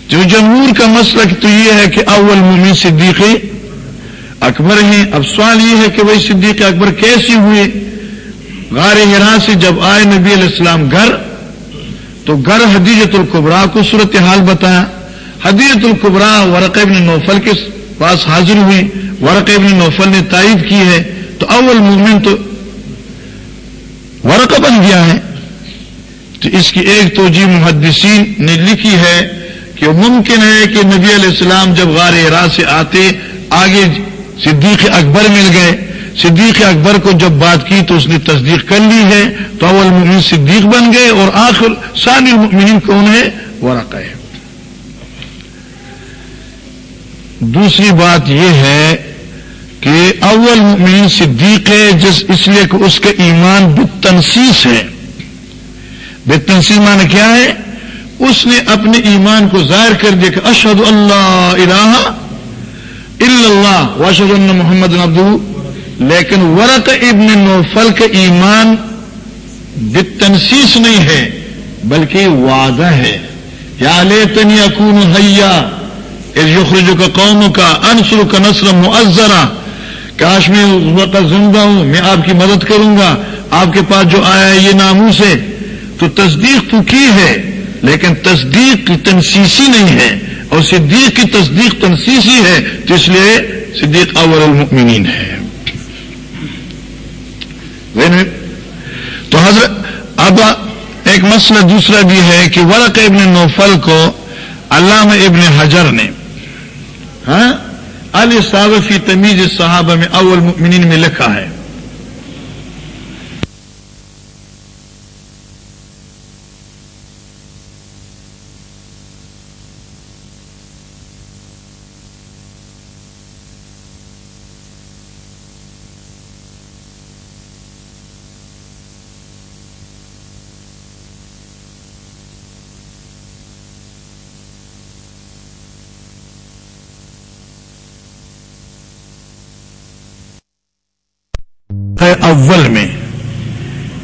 Speaker 1: جو جمہور کا مسئلہ تو یہ ہے کہ اول مومن صدیق اکبر ہیں۔ اب سوال یہ ہے کہ وہی صدیق اکبر کیسے ہوئے؟ غار ہرا سے جب آئے نبی علیہ السلام گھر، تو گھر حدیجت القبرا کو صورت حال بتایا۔ حدیجت القبرا ورق ابن نوفل کے پاس حاضر ہوئی ورق ابن نوفل نے تائید کی ہے۔ تو اول مومن تو ورقہ بن گیا ہے۔ تو اس کی ایک توجہ محدثین نے لکھی ہے کہ ممکن ہے کہ نبی علیہ السلام جب غار را سے آتے، آگے صدیق اکبر مل گئے۔ صدیق اکبر کو جب بات کی تو اس نے تصدیق کر لی ہے۔ تو اول ممین صدیق بن گئے اور آخر ثانی المؤمنین کون ہے ورقہ ہے دوسری بات یہ ہے کہ اول مؤمن صدیق ہے جس اس لیے کہ اس کا ایمان بتنسیس ہے بے تنسیم معنی کیا ہے؟ اس نے اپنے ایمان کو ظاہر کر دیا کہ اشد اللہ الہ اللہ واشد اللہ محمد ابدو لیکن ورق ابن نوفل کا ایمان بے تنسیس نہیں ہے بلکہ وعدہ ہے یا لے تنی اکون حیا یخرج کا قوم کا انسر کا نسر معذرا کاش میں اس وقت زندہ ہوں میں آپ کی مدد کروں گا آپ کے پاس جو آیا ہے یہ ناموں سے تو تصدیق تو کی ہے لیکن تصدیق تنسیسی نہیں ہے اور صدیق کی تصدیق تنسیسی ہے، تو اس لیے صدیق اول المؤمنین ہے۔ تو حضرت، اب ایک مسئلہ دوسرا بھی ہے کہ ورق ابن نوفل کو علامہ ابن حجر نے ہاں فی تمیز صحابہ میں اول مؤمنین میں لکھا ہے۔ اول میں،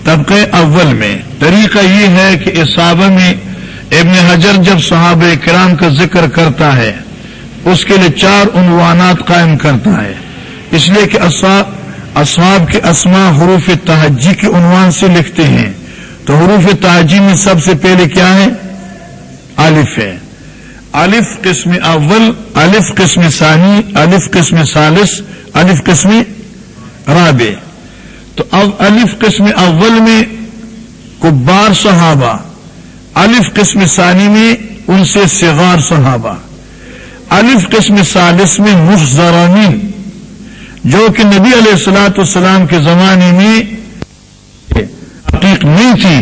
Speaker 1: طبقہ اول میں، طریقہ یہ ہے کہ اس صحابہ میں ابن حجر جب صحابہ کرام کا ذکر کرتا ہے، اس کے لیے چار عنوانات قائم کرتا ہے۔ اس لیے کہ اصحاب کے اسما حروف تحجی کے عنوان سے لکھتے ہیں۔ تو حروف تحجی میں سب سے پہلے کیا ہے؟ الف ہے۔ الف قسم اول، الف قسم ثانی، الف قسم ثالث، الف قسم رابع۔ تو اب الف قسم اول میں کبار صحابہ، الف قسم ثانی میں ان سے سغار صحابہ، الف قسم ثالث میں مخذرانی جو کہ نبی علیہ السلاۃ السلام کے زمانے میں حقیق نہیں تھی،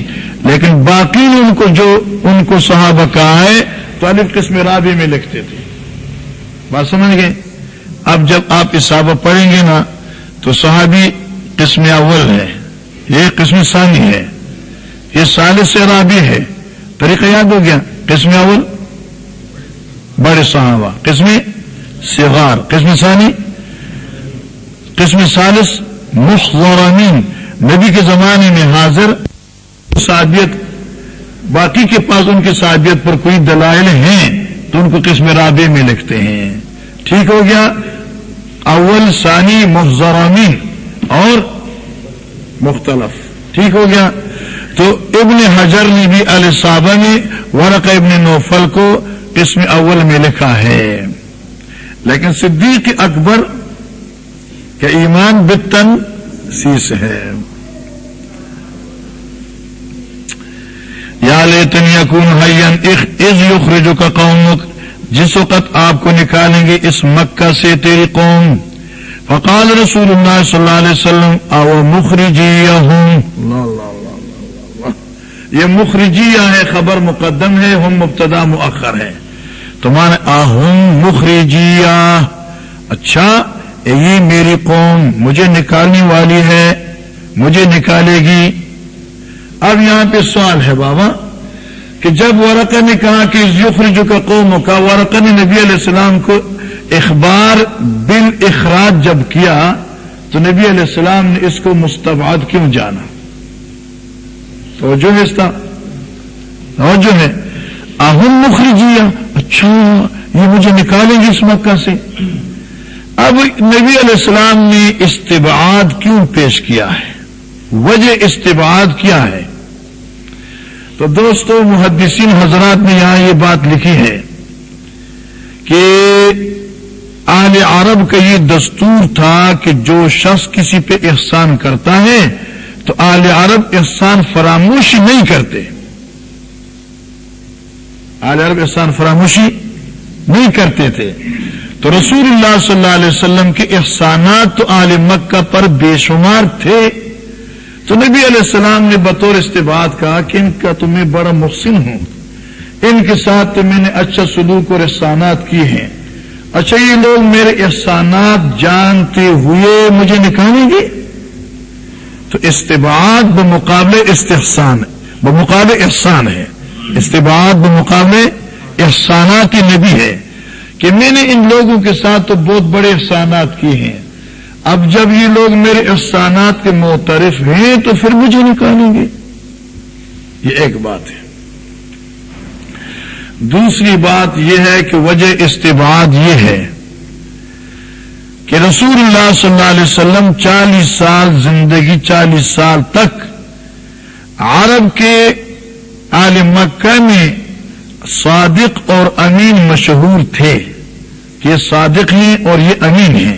Speaker 1: لیکن باقی نے ان کو جو ان کو صحابہ کہا ہے، تو الف قسم رابع میں لکھتے تھے۔ بات سمجھ گئے؟ اب جب آپ صحابہ پڑھیں گے نا، تو صحابی قسم اول ہے، یہ قسم ثانی ہے، یہ سالس سے رابی ہے۔ طریقہ یاد ہو گیا، قسم اول بڑے صحابہ، قسم سغار قسم ثانی، قسم سالس مخورامین نبی کے زمانے میں حاضر صحابیت، باقی کے پاس ان کی صحابیت پر کوئی دلائل ہیں تو ان کو قسم رابع میں لکھتے ہیں۔ ٹھیک ہو گیا، اول ثانی مخزرامین اور مختلف۔ ٹھیک ہو گیا؟ تو ابن حجر نے بھی علیہ نے ورق ابن نوفل کو قسم اول میں لکھا ہے۔ لیکن صدیق اکبر کا ایمان بتن سیس ہے۔ یا لیتن یکون حین از یخرجو کا قوم جس وقت آپ کو نکالیں گے اس مکہ سے تیری قوم۔ فقال رسول اللہ صلی اللہ علیہ وسلم او مخرجی ہوں یہ مخرجیہ ہے، خبر مقدم ہے، ہم مبتدا مؤخر ہے تمہارے آہم مخرجیہ۔ اچھا یہ میری قوم، مجھے نکالنے والی ہے، مجھے نکالے گی۔ اب یہاں پہ سوال ہے بابا، کہ جب ورقہ نے کہا کہ یخرجو کا قوم کا، ورقہ نے نبی علیہ السلام کو اخبار اخراج جب کیا تو نبی علیہ السلام نے اس کو مستبعد کیوں جانا؟ تو ہے اس کا اور جو ہے۔ اہم مخرجیا اچھا یہ مجھے نکالیں گے اس مکہ سے۔ اب نبی علیہ السلام نے استبعاد کیوں پیش کیا ہے؟ وجہ استبعاد کیا ہے؟ تو دوستو، محدثین حضرات نے یہاں یہ بات لکھی ہے کہ آل عرب کا یہ دستور تھا کہ جو شخص کسی پہ احسان کرتا ہے تو آل عرب احسان فراموشی نہیں کرتے۔ آل عرب احسان فراموشی نہیں کرتے تھے۔ تو رسول اللہ صلی اللہ علیہ وسلم کے احسانات تو آل مکہ پر بے شمار تھے۔ تو نبی علیہ السلام نے بطور استباد کہا کہ ان کا تمہیں بڑا محسن ہوں۔ ان کے ساتھ تو میں نے اچھا سلوک اور احسانات کیے ہیں۔ اچھا یہ لوگ میرے احسانات جانتے ہوئے مجھے نکالیں گے؟ تو استباد بمقابلے استحسان بمقابلے احسان ہے۔ استباد بمقابلے احسانات کی نبی ہے کہ میں نے ان لوگوں کے ساتھ تو بہت بڑے احسانات کیے ہیں۔ اب جب یہ لوگ میرے احسانات کے معترف ہیں تو پھر مجھے نکالیں گے۔ یہ ایک بات ہے۔ دوسری بات یہ ہے کہ وجہ استباد یہ ہے کہ رسول اللہ صلی اللہ علیہ وسلم چالیس سال زندگی چالیس سال تک عرب کے عال مکہ میں صادق اور امین مشہور تھے کہ یہ صادق ہیں اور یہ امین ہیں۔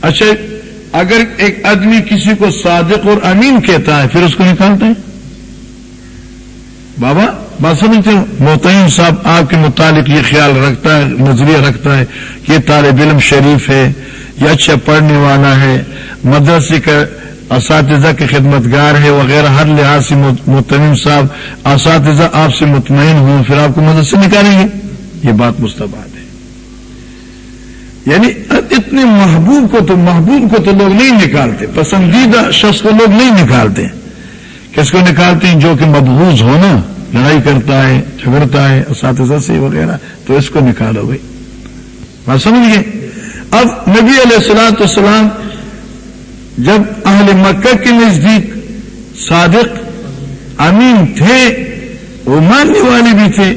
Speaker 1: اچھا اگر ایک آدمی کسی کو صادق اور امین کہتا ہے، پھر اس کو نکالتے ہیں؟ بابا بات سمجھتے ہو محتین صاحب آپ کے متعلق یہ خیال رکھتا ہے، نظریہ رکھتا ہے یہ طالب علم شریف ہے، یہ اچھا پڑھنے والا ہے، مدرسے کا اساتذہ کے خدمت گار ہے، وغیرہ، ہر لحاظ سے محتمیم صاحب اساتذہ آپ سے مطمئن ہوں، پھر آپ کو مدرسے نکالیں گے؟ یہ بات مستباد ہے۔ یعنی اتنے محبوب کو تو، محبوب کو تو لوگ نہیں نکالتے، پسندیدہ شخص کو لوگ نہیں نکالتے۔ کس کو نکالتے ہیں؟ جو کہ مبغوض ہو نا لڑائی کرتا ہے، جھگڑتا ہے، اساتذہ سے وغیرہ، تو اس کو نکالو بھائی۔ بات سمجھ گئے اب نبی علیہ السلاۃ السلام جب اہل مکہ کے نزدیک صادق امین تھے، وہ ماننے والے بھی تھے،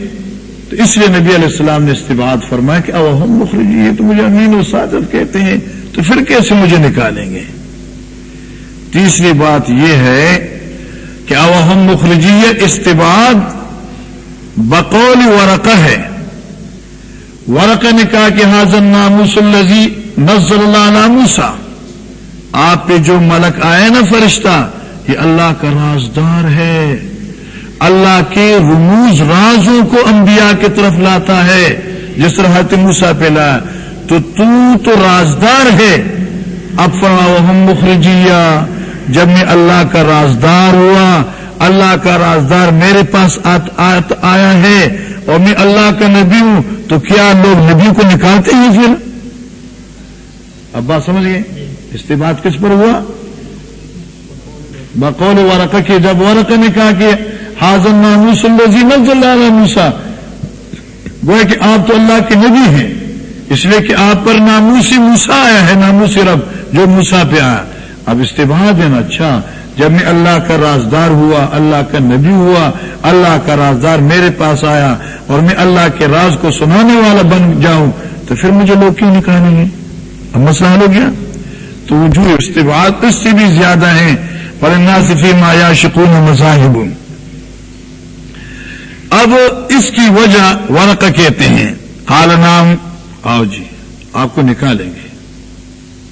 Speaker 1: تو اس لیے نبی علیہ السلام نے استباد فرمایا کہ اب ہم مخرجی یہ تو مجھے امین و سعادت کہتے ہیں، تو پھر کیسے مجھے نکالیں گے؟ تیسری بات یہ ہے کہ اب ہم مخرجی استباد بقول ورقہ ہے؟ ورقہ نے کہا کہ حاضر ناموس الزی نزل اللہ ناموسا آپ پہ جو ملک آئے نا فرشتہ، یہ اللہ کا رازدار ہے۔ اللہ کے رموز رازوں کو انبیاء کی طرف لاتا ہے۔ جس طرح موسا پہ لا، تو تو تو رازدار ہے۔ اب ہم مخرجیا جب میں اللہ کا رازدار ہوا، اللہ کا رازدار میرے پاس آت آت، آیا ہے اور میں اللہ کا نبی ہوں، تو کیا لوگ نبی کو نکالتے ہیں پھر؟ اب بات سمجھ گئے؟ اس سے بات کس پر ہوا؟ بقول ورقہ کی، جب ورقہ نے کہا کہ حاضر ناموس الزی نز اللہ موسا وہ کہ آپ تو اللہ کے نبی ہیں، اس لیے کہ آپ پر ناموسی موسا آیا ہے، ناموسی رب جو موسا پہ آیا۔ اب استباہ دینا اچھا۔ جب میں اللہ کا رازدار ہوا، اللہ کا نبی ہوا، اللہ کا رازدار میرے پاس آیا اور میں اللہ کے راز کو سنانے والا بن جاؤں، تو پھر مجھے لوگ کیوں نکالیں گے اب مسئلہ ہو گیا۔ تو جو استباد اس سے بھی زیادہ ہیں۔ پر صفی مایا شکون مذاہب اب اس کی وجہ ورقہ کہتے ہیں۔ حال نام، آؤ جی آپ کو نکالیں گے۔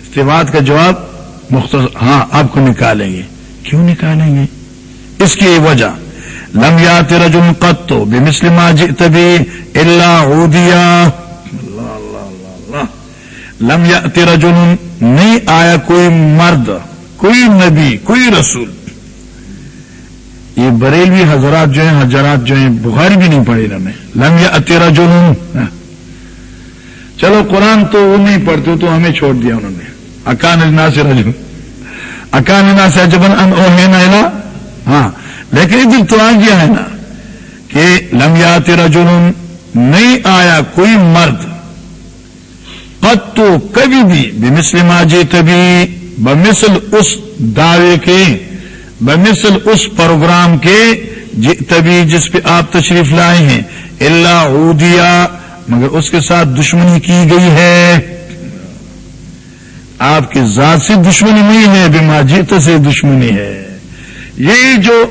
Speaker 1: استباد کا جواب مختصر ہاں آپ کو نکالیں گے۔ کیوں نکالیں گے؟ اس کی وجہ لمیات رجن قطو بے مسلم تبھی اللہ ادیا لمیا رجن نہیں آیا کوئی مرد، کوئی نبی، کوئی رسول۔ یہ بریلوی حضرات جو ہیں حضرات جو ہیں، بخاری بھی نہیں پڑھی رہے لمیا اترا ہاں۔ جنون چلو قرآن تو وہ نہیں پڑھتے تو ہمیں چھوڑ دیا انہوں نے۔ اکان النا سے اکان النا سے جبن ان او ہے ہاں لیکن ادھر تو آ گیا ہے نا کہ لمیا تیرا جنون نہیں آیا کوئی مرد. قد تو کبھی بھی بے مسلم آجی تبھی بمثل اس دعوے کے، بمثل اس پروگرام کے تبھی جس پہ آپ تشریف لائے ہیں اللہ اودیا مگر اس کے ساتھ دشمنی کی گئی ہے۔ آپ کی ذات سے دشمنی نہیں ہے بیماجیت سے دشمنی ہے۔ یہ جو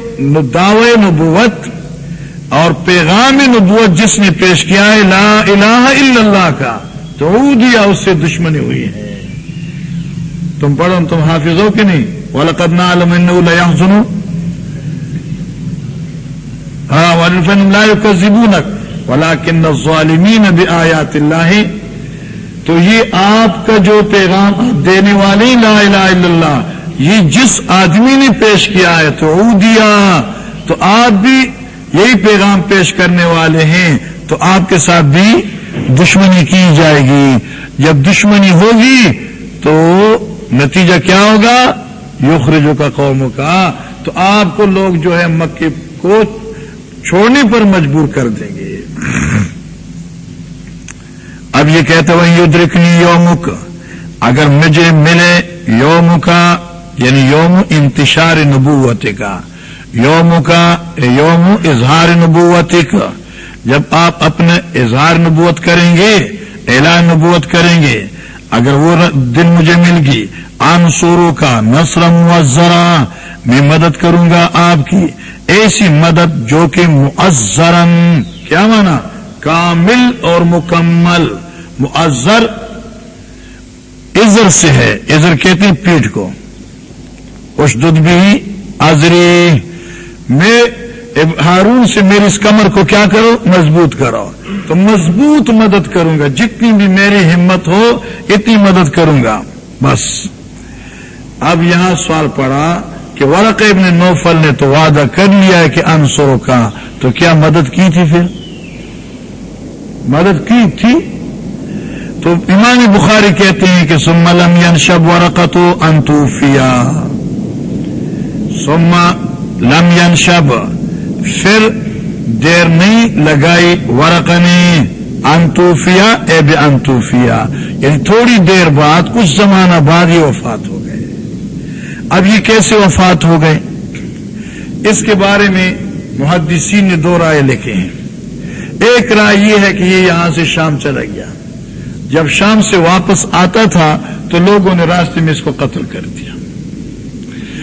Speaker 1: دعوے نبوت اور پیغام نبوت جس نے پیش کیا ہے، لا الہ الا اللہ کا، تو دیا اس سے دشمنی ہوئی ہے۔ تم پڑھو، تم حافظ ہو کہ نہیں؟ ولقد نعلم انه لا يحزن ها ہاں، والفن لا يكذبونك، ولكن الظالمين بآيات الله تو یہ آپ کا جو پیغام دینے والی لا الہ الا اللہ، یہ جس آدمی نے پیش کیا ہے تو او دیا تو آپ بھی یہی پیغام پیش کرنے والے ہیں، تو آپ کے ساتھ بھی دشمنی کی جائے گی۔ جب دشمنی ہوگی تو نتیجہ کیا ہوگا؟ یخرجو کا قوموں کا تو آپ کو لوگ جو ہے مکے کو چھوڑنے پر مجبور کر دیں گے۔ اب یہ کہتے وہ یدرکنی یومک اگر مجھے ملے یوم کا یعنی یوم انتشار نبوت کا یوم کا یوم اظہار نبوت کا جب آپ اپنے اظہار نبوت کریں گے، اعلان نبوت کریں گے، اگر وہ دن مجھے مل گئی سوروں کا نسرم و میں مدد کروں گا آپ کی، ایسی مدد جو کہ معذرن کیا مانا کامل اور مکمل۔ معذر عزر سے ہے عزر کہتے ہیں پیٹ کو۔ اس بھی ازری میں ہارون سے میری اس کمر کو کیا کرو؟ مضبوط کرو تو مضبوط مدد کروں گا۔ جتنی بھی میری ہمت ہو، اتنی مدد کروں گا۔ بس۔ اب یہاں سوال پڑا کہ ورق ابن نوفل نے تو وعدہ کر لیا ہے کہ انسروں کا۔ تو کیا مدد کی تھی پھر؟ مدد کی تھی؟ تو امام بخاری کہتے ہیں کہ سما لم ین شب ورقت انتوفیا سما لم ین شب پھر دیر نہیں لگائی ورق نے انتوفیا اے بے انتوفیا یعنی تھوڑی دیر بعد، کچھ زمانہ بعد ہی وفات ہو گئے۔ اب یہ کیسے وفات ہو گئے؟ اس کے بارے میں محدثین نے دو رائے لکھے ہیں۔ ایک رائے یہ ہے کہ یہ یہاں سے شام چلا گیا۔ جب شام سے واپس آتا تھا تو لوگوں نے راستے میں اس کو قتل کر دیا۔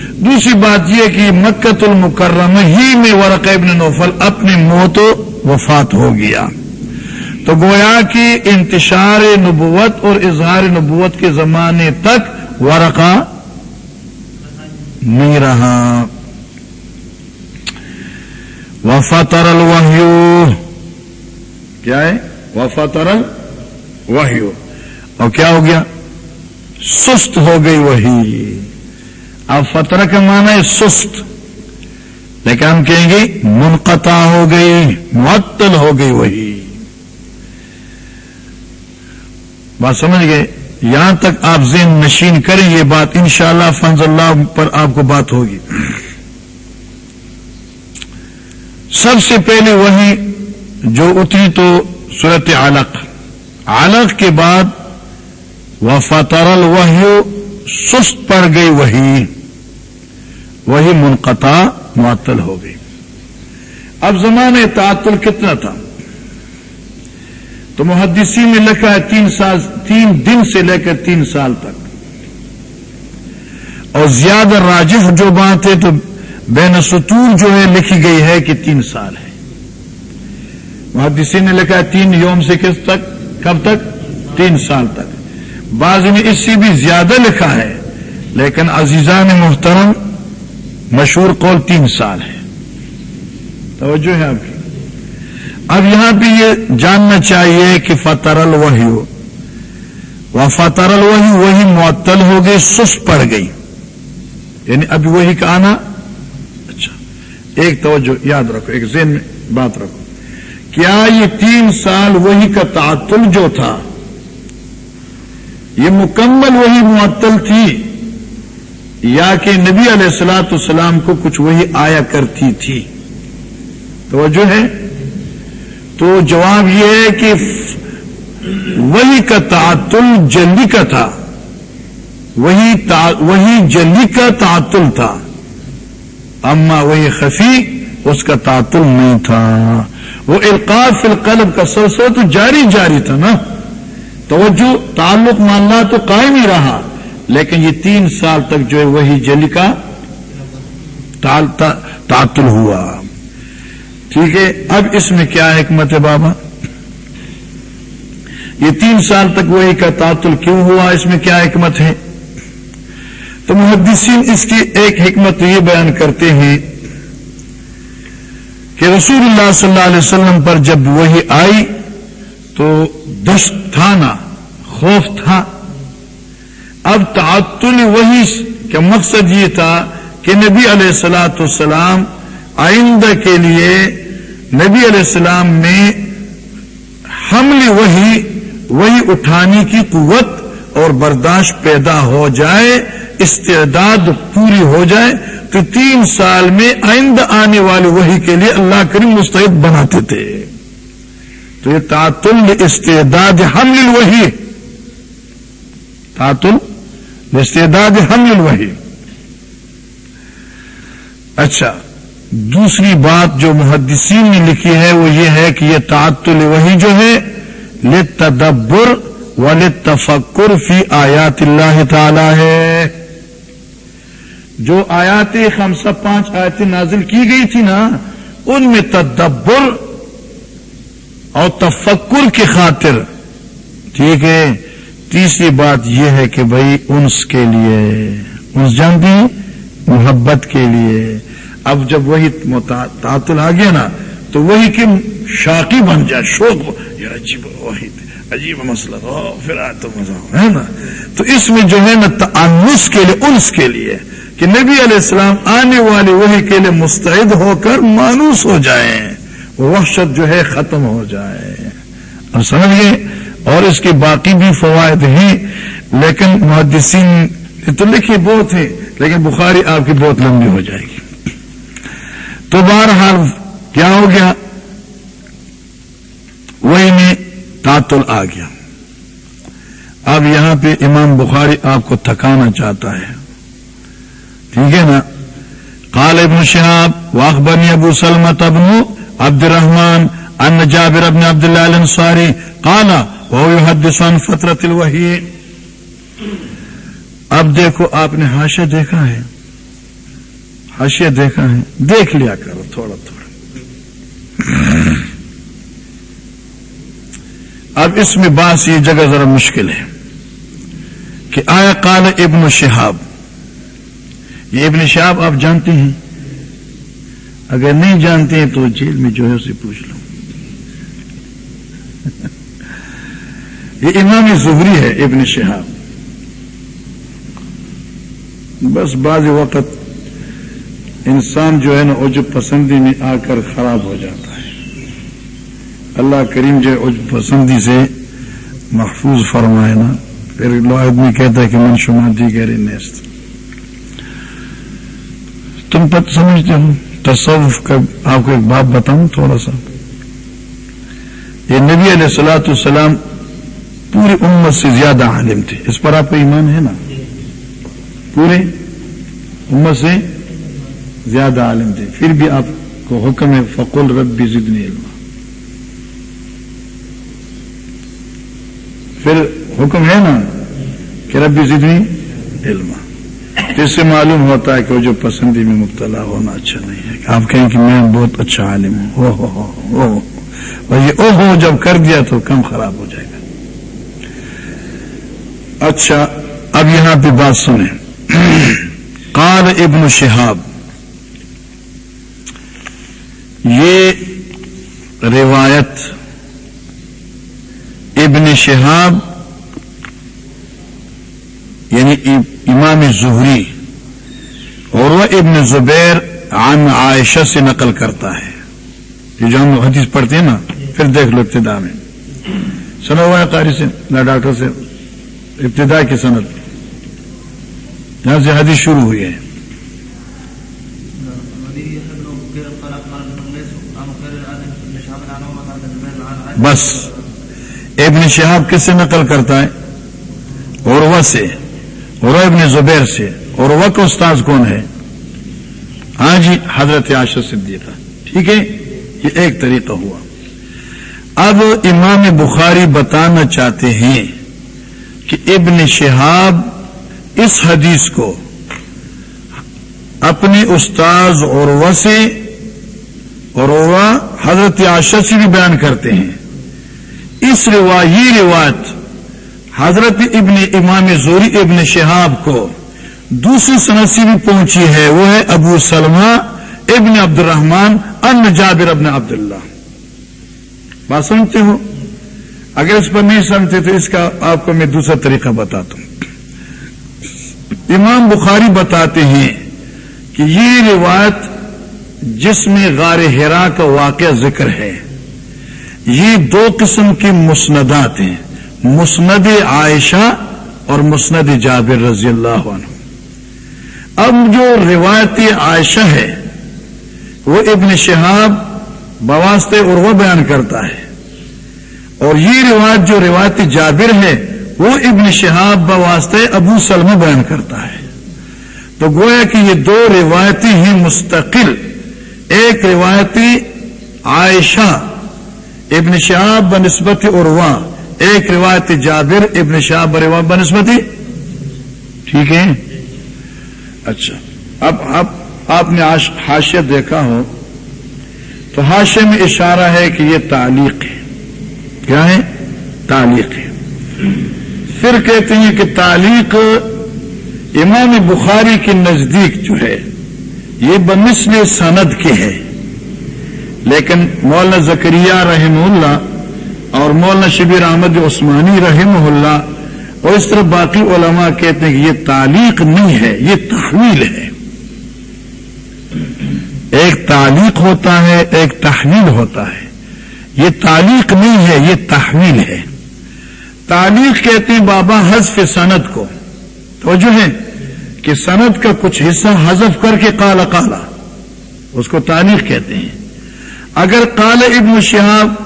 Speaker 1: دوسری بات یہ کہ مکت المکرم ہی میں ورق ابن نوفل اپنی موت و وفات ہو گیا۔ تو گویا کہ انتشار نبوت اور اظہار نبوت کے زمانے تک ورقہ نہیں رہا۔ وفاتر الوحیو کیا ہے؟ وفاتر الوحیو اور کیا ہو گیا؟ سست ہو گئی وہی اب فتر کا معنی ہے سست۔ لیکن ہم کہیں گے منقطع ہو گئی، معطل ہو گئی وہی بات سمجھ گئے؟ یہاں تک آپ ذہن نشین کریں، یہ بات انشاءاللہ شاء فنز اللہ پر آپ کو بات ہوگی۔ سب سے پہلے وہی جو اتری تو صورت علق۔ علق کے بعد وفاترل وحی سست پڑ گئی وہی وہی منقطع، معطل ہو گئی۔ اب زمانے تعطل کتنا تھا؟ تو محدثی میں لکھا ہے تین سال، تین دن سے لے کر تین سال تک۔ اور زیادہ راجف جو بات ہے تو بین ستور جو ہے لکھی گئی ہے کہ تین سال ہے محدثی نے لکھا ہے تین یوم سے کس تک؟ کب تک؟ تین سال تک۔ بعض نے اس سے بھی زیادہ لکھا ہے، لیکن عزیزان محترم، مشہور قول تین سال ہے۔ توجہ ہے آپ کی۔ اب یہاں پہ یہ جاننا چاہیے کہ فتر الوحی ہو۔ وہ فتر الوحی وہی معطل ہو گئی سس پڑ گئی۔ یعنی ابھی وہی کا آنا۔ اچھا ایک توجہ، یاد رکھو، ایک ذہن میں بات رکھو۔ کیا یہ تین سال وہی کا تعطل جو تھا؟ یہ مکمل وہی معطل تھی، یا کہ نبی علیہ السلاۃ السلام کو کچھ وہی آیا کرتی تھی۔ توجہ ہے؟ تو جواب یہ ہے کہ وہی کا تعطل جلدی کا تھا۔ وہی وہی جلدی کا تعطل تھا۔ اما وہی خفی، اس کا تعطل نہیں تھا۔ وہ القاف القلب کا سلسلہ تو جاری جاری تھا نا۔ توجہ، تعلق ماننا تو قائم ہی رہا، لیکن یہ تین سال تک جو ہے وہی جلی کا تعطل ہوا۔ ٹھیک ہے، اب اس میں کیا حکمت ہے بابا؟ یہ تین سال تک وہی کا تعطل کیوں ہوا؟ اس میں کیا حکمت ہے؟ تو محدثین اس کی ایک حکمت یہ بیان کرتے ہیں کہ رسول اللہ صلی اللہ علیہ وسلم پر جب وہی آئی تو دشت تھا نا، خوف تھا۔ اب تعطل وہی کا مقصد یہ تھا کہ نبی علیہ السلاۃ السلام آئندہ کے لیے نبی علیہ السلام میں حمل وہی وہی اٹھانے کی قوت اور برداشت پیدا ہو جائے، استعداد پوری ہو جائے۔ تین سال میں آئندہ آنے والے وہی کے لیے اللہ کریم مستعد بناتے تھے۔ تو یہ تعطل استعداد حمل وہی تعطل استعداد حمل وہی اچھا دوسری بات جو محدثین نے لکھی ہے وہ یہ ہے کہ یہ تعطل وہی جو ہے لت تدبر و تفکر فی آیات اللہ تعالی ہے۔ جو آیات خمسہ پانچ آیتیں نازل کی گئی تھی نا، ان میں تدبر اور تفکر کی خاطر۔ ٹھیک ہے؟ تیسری بات یہ ہے کہ بھائی انس کے لیے، انس جانتی محبت کے لیے۔ اب جب وہی تعطل آ گیا نا، تو وہی کی شاقی بن جائے شوق یار عجیب وہی عجیب مسئلہ پھر آئے تو مزہ، ہے نا؟ تو اس میں جو ہے نا تنس کے لیے، انس کے لیے۔ کہ نبی علیہ السلام آنے والے وہی کے لیے مستعد ہو کر مانوس ہو جائیں۔ وحشت جو ہے ختم ہو جائے۔ اب سمجھئے اور اس کے باقی بھی فوائد ہیں، لیکن محدثین تو لکھی بہت ہیں، لیکن بخاری آپ کی بہت لمبی ہو جائے گی۔ تو بہرحال کیا ہو گیا؟ وہی میں تعطل آ گیا۔ اب یہاں پہ امام بخاری آپ کو تھکانا چاہتا ہے۔ ٹھیک ہے نا؟ کال ابن شہاب واخبنی ابو سلمت ابن عبد الرحمن ان جابر ابن عبد الله الانصاري قال، وهو يحدث عن فترة الوحي اب دیکھو، آپ نے حاشیہ دیکھا ہے؟ حاشیہ دیکھا ہے؟ دیکھ لیا کرو تھوڑا تھوڑا۔ اب اس میں بات یہ جگہ ذرا مشکل ہے کہ آیا قال ابن شہاب۔ یہ ابن شہاب آپ جانتے ہیں۔ اگر نہیں جانتے ہیں تو جیل میں جو ہے اسے پوچھ لو۔ یہ امام زہری ہے ابن شہاب۔ بس بعض وقت انسان جو ہے نا عجب پسندی میں آ کر خراب ہو جاتا ہے۔ اللہ کریم جو عجب پسندی سے محفوظ فرمائے نا۔ پھر لو آدمی کہتا ہے کہ من شما دی نیست۔ تم پت سمجھتے ہو، تصوف کا آپ کو ایک بات بتاؤں تھوڑا سا۔ یہ نبی علیہ السلاۃ السلام پوری امت سے زیادہ عالم تھے۔ اس پر آپ کا ایمان ہے نا؟ پورے امت سے زیادہ عالم تھے۔ پھر بھی آپ کو حکم ہے فقول ربی زدنی علم پھر حکم ہے نا کہ ربی زدنی علم جس سے معلوم ہوتا ہے کہ وہ جو پسندی میں مبتلا ہونا اچھا نہیں ہے۔ آپ کہیں کہ میں بہت اچھا عالم ہوں۔ ہو ہو ہو اور یہ او ہو جب کر دیا تو کم خراب ہو جائے گا۔ اچھا اب یہاں پہ بات سنیں۔ قال ابن شہاب۔ یہ روایت ابن شہاب یعنی امام زہری اور وہ ابن زبیر عن عائشہ سے نقل کرتا ہے۔ یہ جو ہم حدیث پڑھتے ہیں نا، پھر دیکھ لو ابتدا میں۔ سنا ہوا ہے قاری سے، نہ ڈاکٹر سے، ابتدا کی صنعت یہاں سے حدیث شروع ہوئی ہے۔ بس، ابن شہاب کس سے نقل کرتا ہے؟ اور وہ سے۔ اور ابن زبیر سے، اور وہ کا استاذ کون ہے؟ ہاں جی حضرت عاشر صدیقہ۔ ٹھیک ہے، یہ ایک طریقہ ہوا۔ اب امام بخاری بتانا چاہتے ہیں کہ ابن شہاب اس حدیث کو اپنے استاذ اور وسے اور حضرت عاشر سے بھی بیان کرتے ہیں۔ اس یہ روایت حضرت ابن امام زوری ابن شہاب کو دوسری صنعت سے بھی پہنچی ہے، وہ ہے ابو سلمہ ابن عبد الرحمان ان جابر ابن عبد اللہ بات سمجھتے ہو؟ اگر اس پر نہیں سمجھتے تو اس کا آپ کو میں دوسرا طریقہ بتاتا ہوں۔ امام بخاری بتاتے ہیں کہ یہ روایت جس میں غار ہرا کا واقعہ ذکر ہے۔ یہ دو قسم کی مسندات ہیں۔ مسند عائشہ اور مسند جابر رضی اللہ عنہ۔ اب جو روایتی عائشہ ہے، وہ ابن شہاب بواسطے اور بیان کرتا ہے۔ اور یہ روایت جو روایتی جابر ہے، وہ ابن شہاب بواسطے ابو سلم بیان کرتا ہے۔ تو گویا کہ یہ دو روایتی ہیں مستقل۔ ایک روایتی عائشہ، ابن شہاب بنسبت عروا ایک روایتی جابر ابن شہاب بنسبتی۔ ٹھیک ہے؟ اچھا۔ اب اب آپ نے حاشیہ دیکھا ہو۔ تو حاشے میں اشارہ ہے کہ یہ تعلیق ہے۔ کیا ہے؟ تعلیق ہے۔ پھر کہتے ہیں کہ تعلیق امام بخاری کے نزدیک جو ہے، یہ بنسل سند کے ہے۔ لیکن مولانا زکریہ رحم اللہ اور مولانا شبیر احمد عثمانی رحم اللہ، اور اس طرح باقی علماء کہتے ہیں کہ یہ تعلیق نہیں ہے، یہ تحویل ہے۔ ایک تعلیق ہوتا ہے، ایک تحویل ہوتا ہے۔ یہ تعلیق نہیں ہے، یہ تحویل ہے۔ تعلیق کہتے ہیں بابا حذف صنعت کو۔ تو جو ہے کہ صنعت کا کچھ حصہ حذف کر کے کالا کالا اس کو تعلیق کہتے ہیں۔ اگر کال ابن شہاب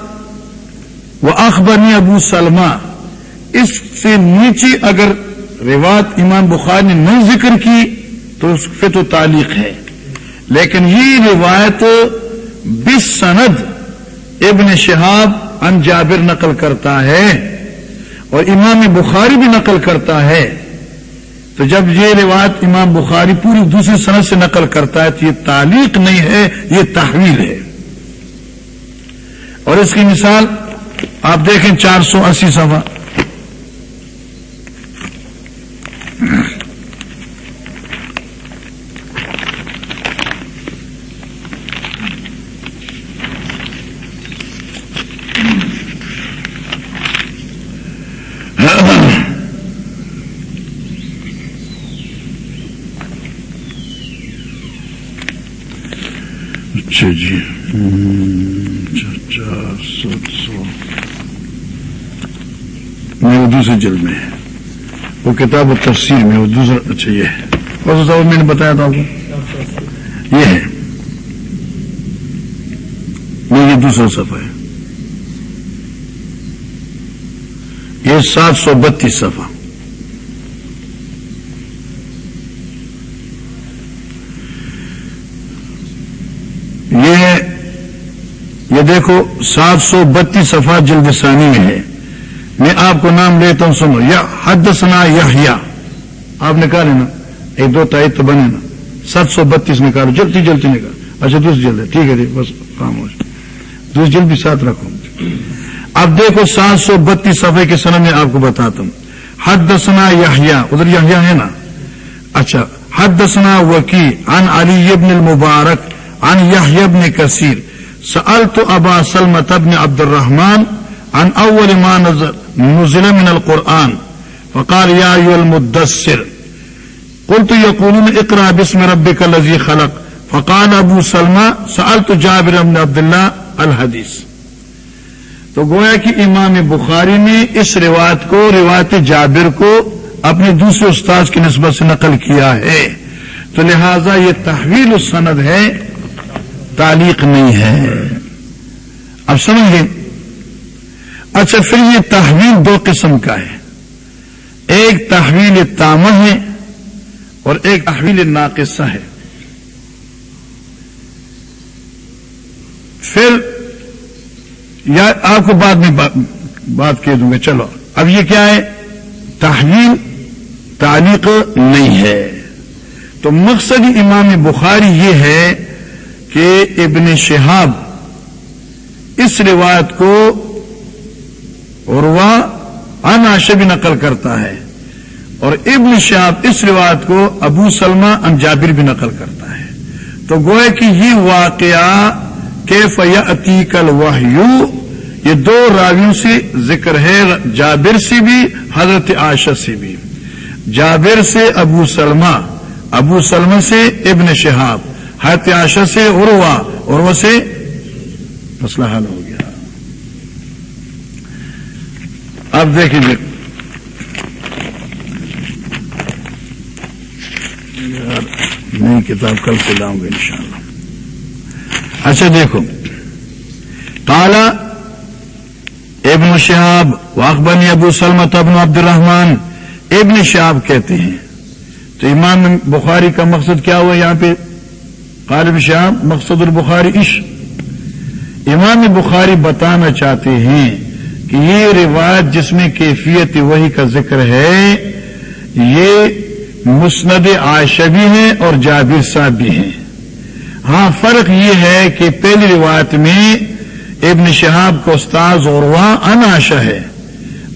Speaker 1: و اخبرنی ابو سلمہ اس سے نیچے اگر روایت امام بخار نے نہ ذکر کی، تو اس پہ تو تعلیق ہے۔ لیکن یہ روایت بے اس سند ابن شہاب ان جابر نقل کرتا ہے اور امام بخاری بھی نقل کرتا ہے۔ تو جب یہ روایت امام بخاری پوری دوسری صنعت سے نقل کرتا ہے، تو یہ تعلیق نہیں ہے، یہ تحویل ہے۔ اور اس کی مثال آپ دیکھیں چار سو اسی سفا اچھا جی۔ چار سو سو میں وہ دوسرے جلد میں ہے۔ وہ کتاب و تفصیل میں وہ دوسرا اچھا یہ ہے۔ اور صاحب میں نے بتایا تھا آپ کو۔ یہ ہے۔ یہ دوسرا صفحہ ہے۔ یہ سات سو بتیس صفحہ۔ یہ دیکھو، سات سو بتیس صفحہ جلد ثانی میں ہے۔ میں آپ کو نام لیتا ہوں سنو یا حد سنا یا آپ نکالے نا ایک دو تائید تو بنے نا۔ سات سو بتیس نکالو جلدی جلدی نکال۔ اچھا دوسری جلد ہے۔ ٹھیک ہے جی بس کام ہو دوسری جلد بھی ساتھ رکھو۔ اب دیکھو سات سو بتیس صفحے کے سنم میں آپ کو بتاتا ہوں۔ حد دسنا یا ادھر یا ہے نا؟ اچھا حد دسنا وکی ان علی ابن المبارک ان یا ابن کثیر۔ سألت أبا سلمة بن عبد الرحمن عن أول ما نزل, نزل من القرآن. فقال يا أيها المدسر قلت يقولون اقرأ باسم ربك الذي خلق. فقال أبو سلمة سألت جابر بن عبد الله الحديث تو گویا کہ امام بخاری نے اس روایت کو، روایت جابر کو اپنے دوسرے استاذ کی نسبت سے نقل کیا ہے۔ تو لہذا یہ تحویل السند ہے، تعلیق نہیں ہے۔ اب سمجھیں اچھا پھر یہ تحویل دو قسم کا ہے۔ ایک تحویل تام ہے اور ایک تحویل ناقصہ ہے۔ پھر یا آپ کو بعد میں بات کہہ دوں گا۔ چلو، اب یہ کیا ہے؟ تحویل تعلیق نہیں ہے۔ تو مقصد امام بخاری یہ ہے کہ ابن شہاب اس روایت کو عروا اناشے بھی نقل کرتا ہے اور ابن شہاب اس روایت کو ابو سلمہ ان جابر بھی نقل کرتا ہے۔ تو گوئے کہ یہ واقعہ کے فیا عتیقل وحیو یہ دو راویوں سے ذکر ہے، جابر سے بھی، حضرت عائشہ سے بھی۔ جابر سے ابو سلمہ ابو سلمہ سے ابن شہاب حت آشا سے عروا عروا سے مسئلہ حل ہو گیا۔ اب دیکھیں گے۔ نئی کتاب کل سے لاؤں گے انشاءاللہ۔ اچھا دیکھو۔ کالا ابن شہاب واقبنی ابو سلمت ابن عبد الرحمان ابن شہاب کہتے ہیں۔ تو امام بخاری کا مقصد کیا ہوا یہاں پہ؟ غالب شام مقصد البخاری عش امام بخاری بتانا چاہتے ہیں کہ یہ روایت جس میں کیفیت وہی کا ذکر ہے، یہ مسند عائشہ بھی ہیں اور جابر صاحب بھی ہیں۔ ہاں فرق یہ ہے کہ پہلی روایت میں ابن شہاب کا استاذ اور وہاں ان آشا ہے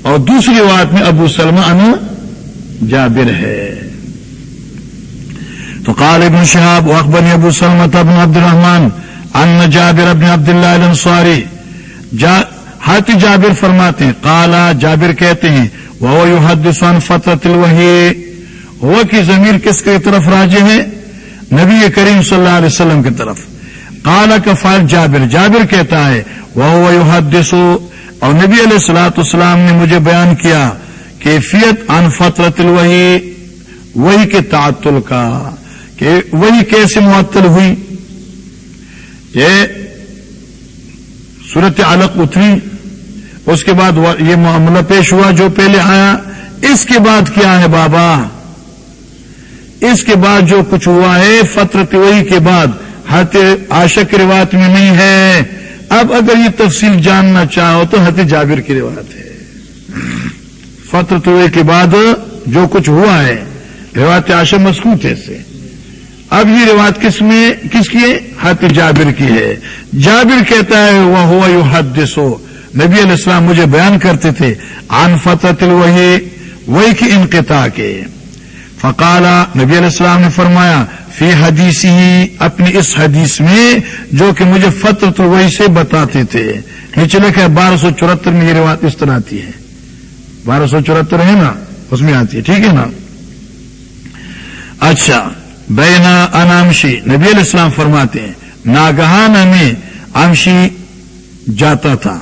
Speaker 1: اور دوسری روایت میں ابو سلمہ ان جابر ہے۔ تو قال ابن شهاب واخبرني ابو سلمة بن عبد الرحمن ان جابر بن عبد الله الانصاري جا ہاتھی جابر فرماتے ہیں، قالا جابر کہتے ہیں وہ يحدث عن فترة وہ کی ضمیر کس کی طرف راجے ہے؟ نبی کریم صلی اللہ علیہ وسلم کی طرف۔ قالا کا فائل جابر جابر کہتا ہے وہ يحدث۔ اور نبی علیہ السلاۃ السلام نے مجھے بیان کیا، کیفیت ان فطرت الوحی وہی کے تعطل کا، کہ وہی کیسے معطل ہوئی۔ یہ صورت علق اتری۔ اس کے بعد یہ معاملہ پیش ہوا جو پہلے آیا۔ اس کے بعد کیا ہے بابا؟ اس کے بعد جو کچھ ہوا ہے، فتر وہی کے بعد، حت عاشق روایت میں نہیں ہے۔ اب اگر یہ تفصیل جاننا چاہو تو حت جابر کی روایت ہے۔ فتر توئے کے بعد جو کچھ ہوا ہے، روایت عاشق مسکوت ہے سے۔ اب یہ روایت کس میں کس کی ہے؟ حت جابر کی ہے۔ جابر کہتا ہے وہ ہوا یو حد نبی علیہ السلام مجھے بیان کرتے تھے آن فتح وہی وہی کی انقطاع کے۔ فقالا نبی علیہ السلام نے فرمایا، فی حدیث ہی اپنی اس حدیث میں جو کہ مجھے فتح تو وہی سے بتاتے تھے۔ نیچے لکھا ہے، بارہ سو چورہتر میں یہ روایت اس طرح آتی ہے۔ بارہ سو چورہتر ہے نا؟ اس میں آتی ہے، ٹھیک ہے نا؟ اچھا بینا انامشی، نبی علیہ السلام فرماتے ہیں ناگہان میں امشی جاتا تھا۔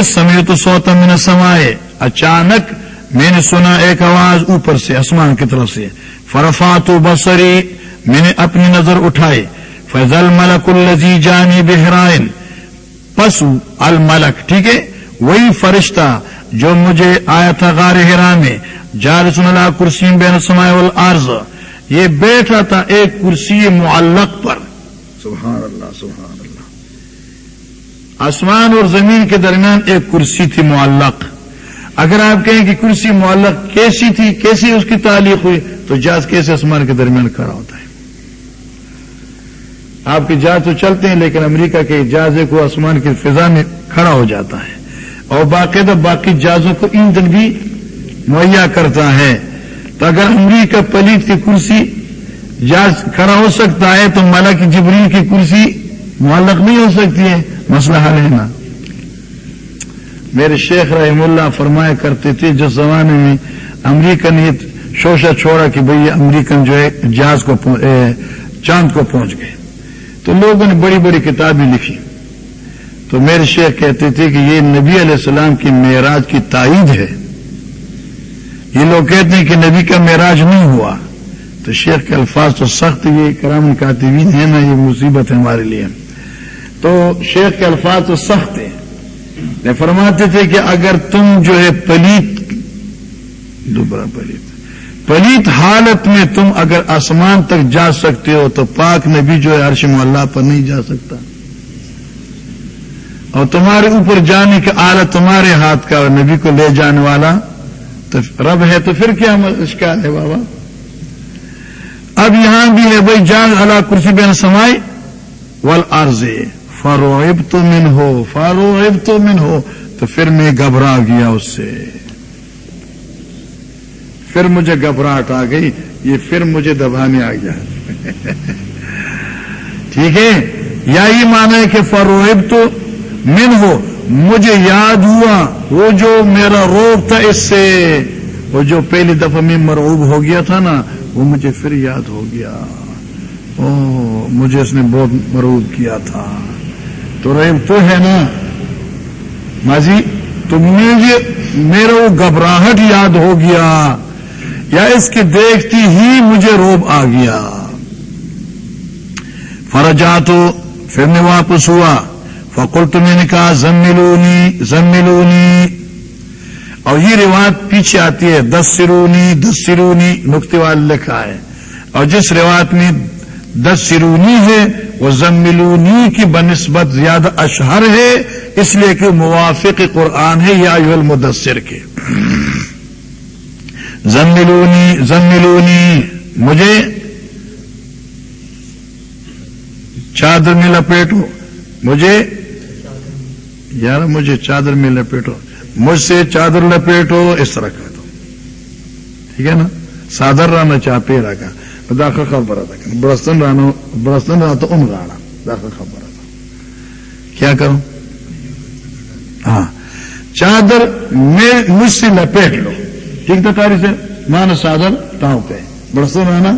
Speaker 1: اس سمے تو سوتا نے سمائے اچانک میں نے سنا ایک آواز اوپر سے، آسمان کی طرف سے۔ فرفات و بسری میں نے اپنی نظر اٹھائی۔ فضل ملک الزی جانی بہرائن پسو الملک ٹھیک ہے؟ وہی فرشتہ جو مجھے آیا تھا غار ہرا میں۔ سن اللہ کرسی بین سمائے والارض۔ یہ بیٹھا تھا ایک کرسی معلق پر۔ سبحان اللہ سبحان اللہ۔ آسمان اور زمین کے درمیان ایک کرسی تھی معلق۔ اگر آپ کہیں کہ کرسی معلق کیسی تھی، کیسی اس کی تعلیق ہوئی، تو جاز کیسے آسمان کے درمیان کھڑا ہوتا ہے؟ آپ کے جہاز تو چلتے ہیں، لیکن امریکہ کے جہازے کو آسمان کی فضا میں کھڑا ہو جاتا ہے۔ اور باقاعدہ باقی جہازوں کو ایندھن بھی مہیا کرتا ہے۔ تو اگر امریکہ پلیت کی کرسی جہاز کھڑا ہو سکتا ہے، تو ملک جبریل کی کرسی معلق نہیں ہو سکتی ہے۔ مسئلہ حل ہے نا میرے شیخ رحم اللہ فرمایا کرتے تھے، جس زمانے میں امریکہ نے شوشا چھوڑا کہ بھئی امریکن جو ہے، جہاز کو چاند کو پہنچ گئے۔ تو لوگوں نے بڑی بڑی کتابیں لکھی۔ تو میرے شیخ کہتے تھے کہ یہ نبی علیہ السلام کی معراج کی تائید ہے۔ یہ لوگ کہتے ہیں کہ نبی کا معراج نہیں ہوا۔ تو شیخ کے الفاظ تو سخت یہ کرام کاتبین ہے نا، یہ مصیبت ہے ہمارے لیے۔ تو شیخ کے الفاظ تو سخت ہیں۔ فرماتے تھے کہ اگر تم جو ہے پلیت، دوبارہ پلیت۔ پلیت حالت میں تم اگر آسمان تک جا سکتے ہو تو پاک نبی جو ہے عرش اللہ پر نہیں جا سکتا۔ اور تمہارے اوپر جانے کا آلہ تمہارے ہاتھ کا اور نبی کو لے جانے والا تو رب ہے تو پھر کیا اشکال ہے بابا؟ اب یہاں بھی ہے، بھائی جان اللہ کرسی بین سمائے ول آرزے فاروب تو من ہو فاروب تو من ہو تو پھر میں گھبرا گیا اس سے۔ پھر مجھے گھبراہٹ آ گئی، یہ پھر مجھے دبانے آ گیا۔ <laughs> ٹھیک ہے؟ یا یہ مانا ہے کہ فروغ تو من ہو مجھے یاد ہوا، وہ جو میرا روب تھا اس سے۔ وہ جو پہلی دفعہ میں مرعوب ہو گیا تھا نا، وہ مجھے پھر یاد ہو گیا۔ او مجھے اس نے بہت مرعوب کیا تھا۔ تو ریب تو ہے نا؟ ماضی، تو مجھے میرا وہ گھبراہٹ یاد ہو گیا، یا اس کی دیکھتی ہی مجھے روب آ گیا۔ فرجا تو پھر میں واپس ہوا۔ فکل تو میں نے کہا، زملونی زملونی۔ اور یہ روایت پیچھے آتی ہے دس سرونی دس سرونی نقطے وال لکھا ہے۔ اور جس روایت میں دس سرونی ہے وہ زملونی کی بنسبت زیادہ اشہر ہے، اس لیے کہ موافق قرآن ہے یا المدثر کے۔ زملونی زملونی، مجھے چادر میں لپیٹو، مجھے یار، مجھے چادر میں لپیٹو، مجھ سے چادر لپیٹو، اس طرح کر دو ٹھیک ہے نا؟ سادر رہنا چاہتے رکھا داخل خبر تھا برستن رانو برستن رہا تو ان رانا داخل خبر تھا کیا کروں ہاں چادر میں مجھ سے لپیٹ لو. ٹھیک تھا کاری سے؟ مان سادر تاؤ پہ برستن رہنا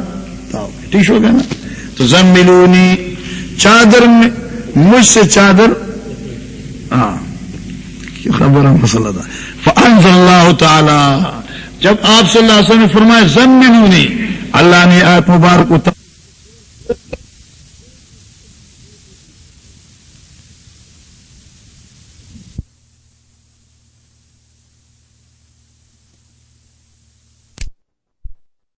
Speaker 1: تاؤ پہ ٹھیک ہو گیا نا تو زم ملونی چادر میں مجھ سے چادر ہاں خبر مسئلہ تھا فانزل اللہ تعالی. جب آپ صلی اللہ علیہ وسلم نے فرمایا زم ملونی اللہ نے آیت مبارک اتر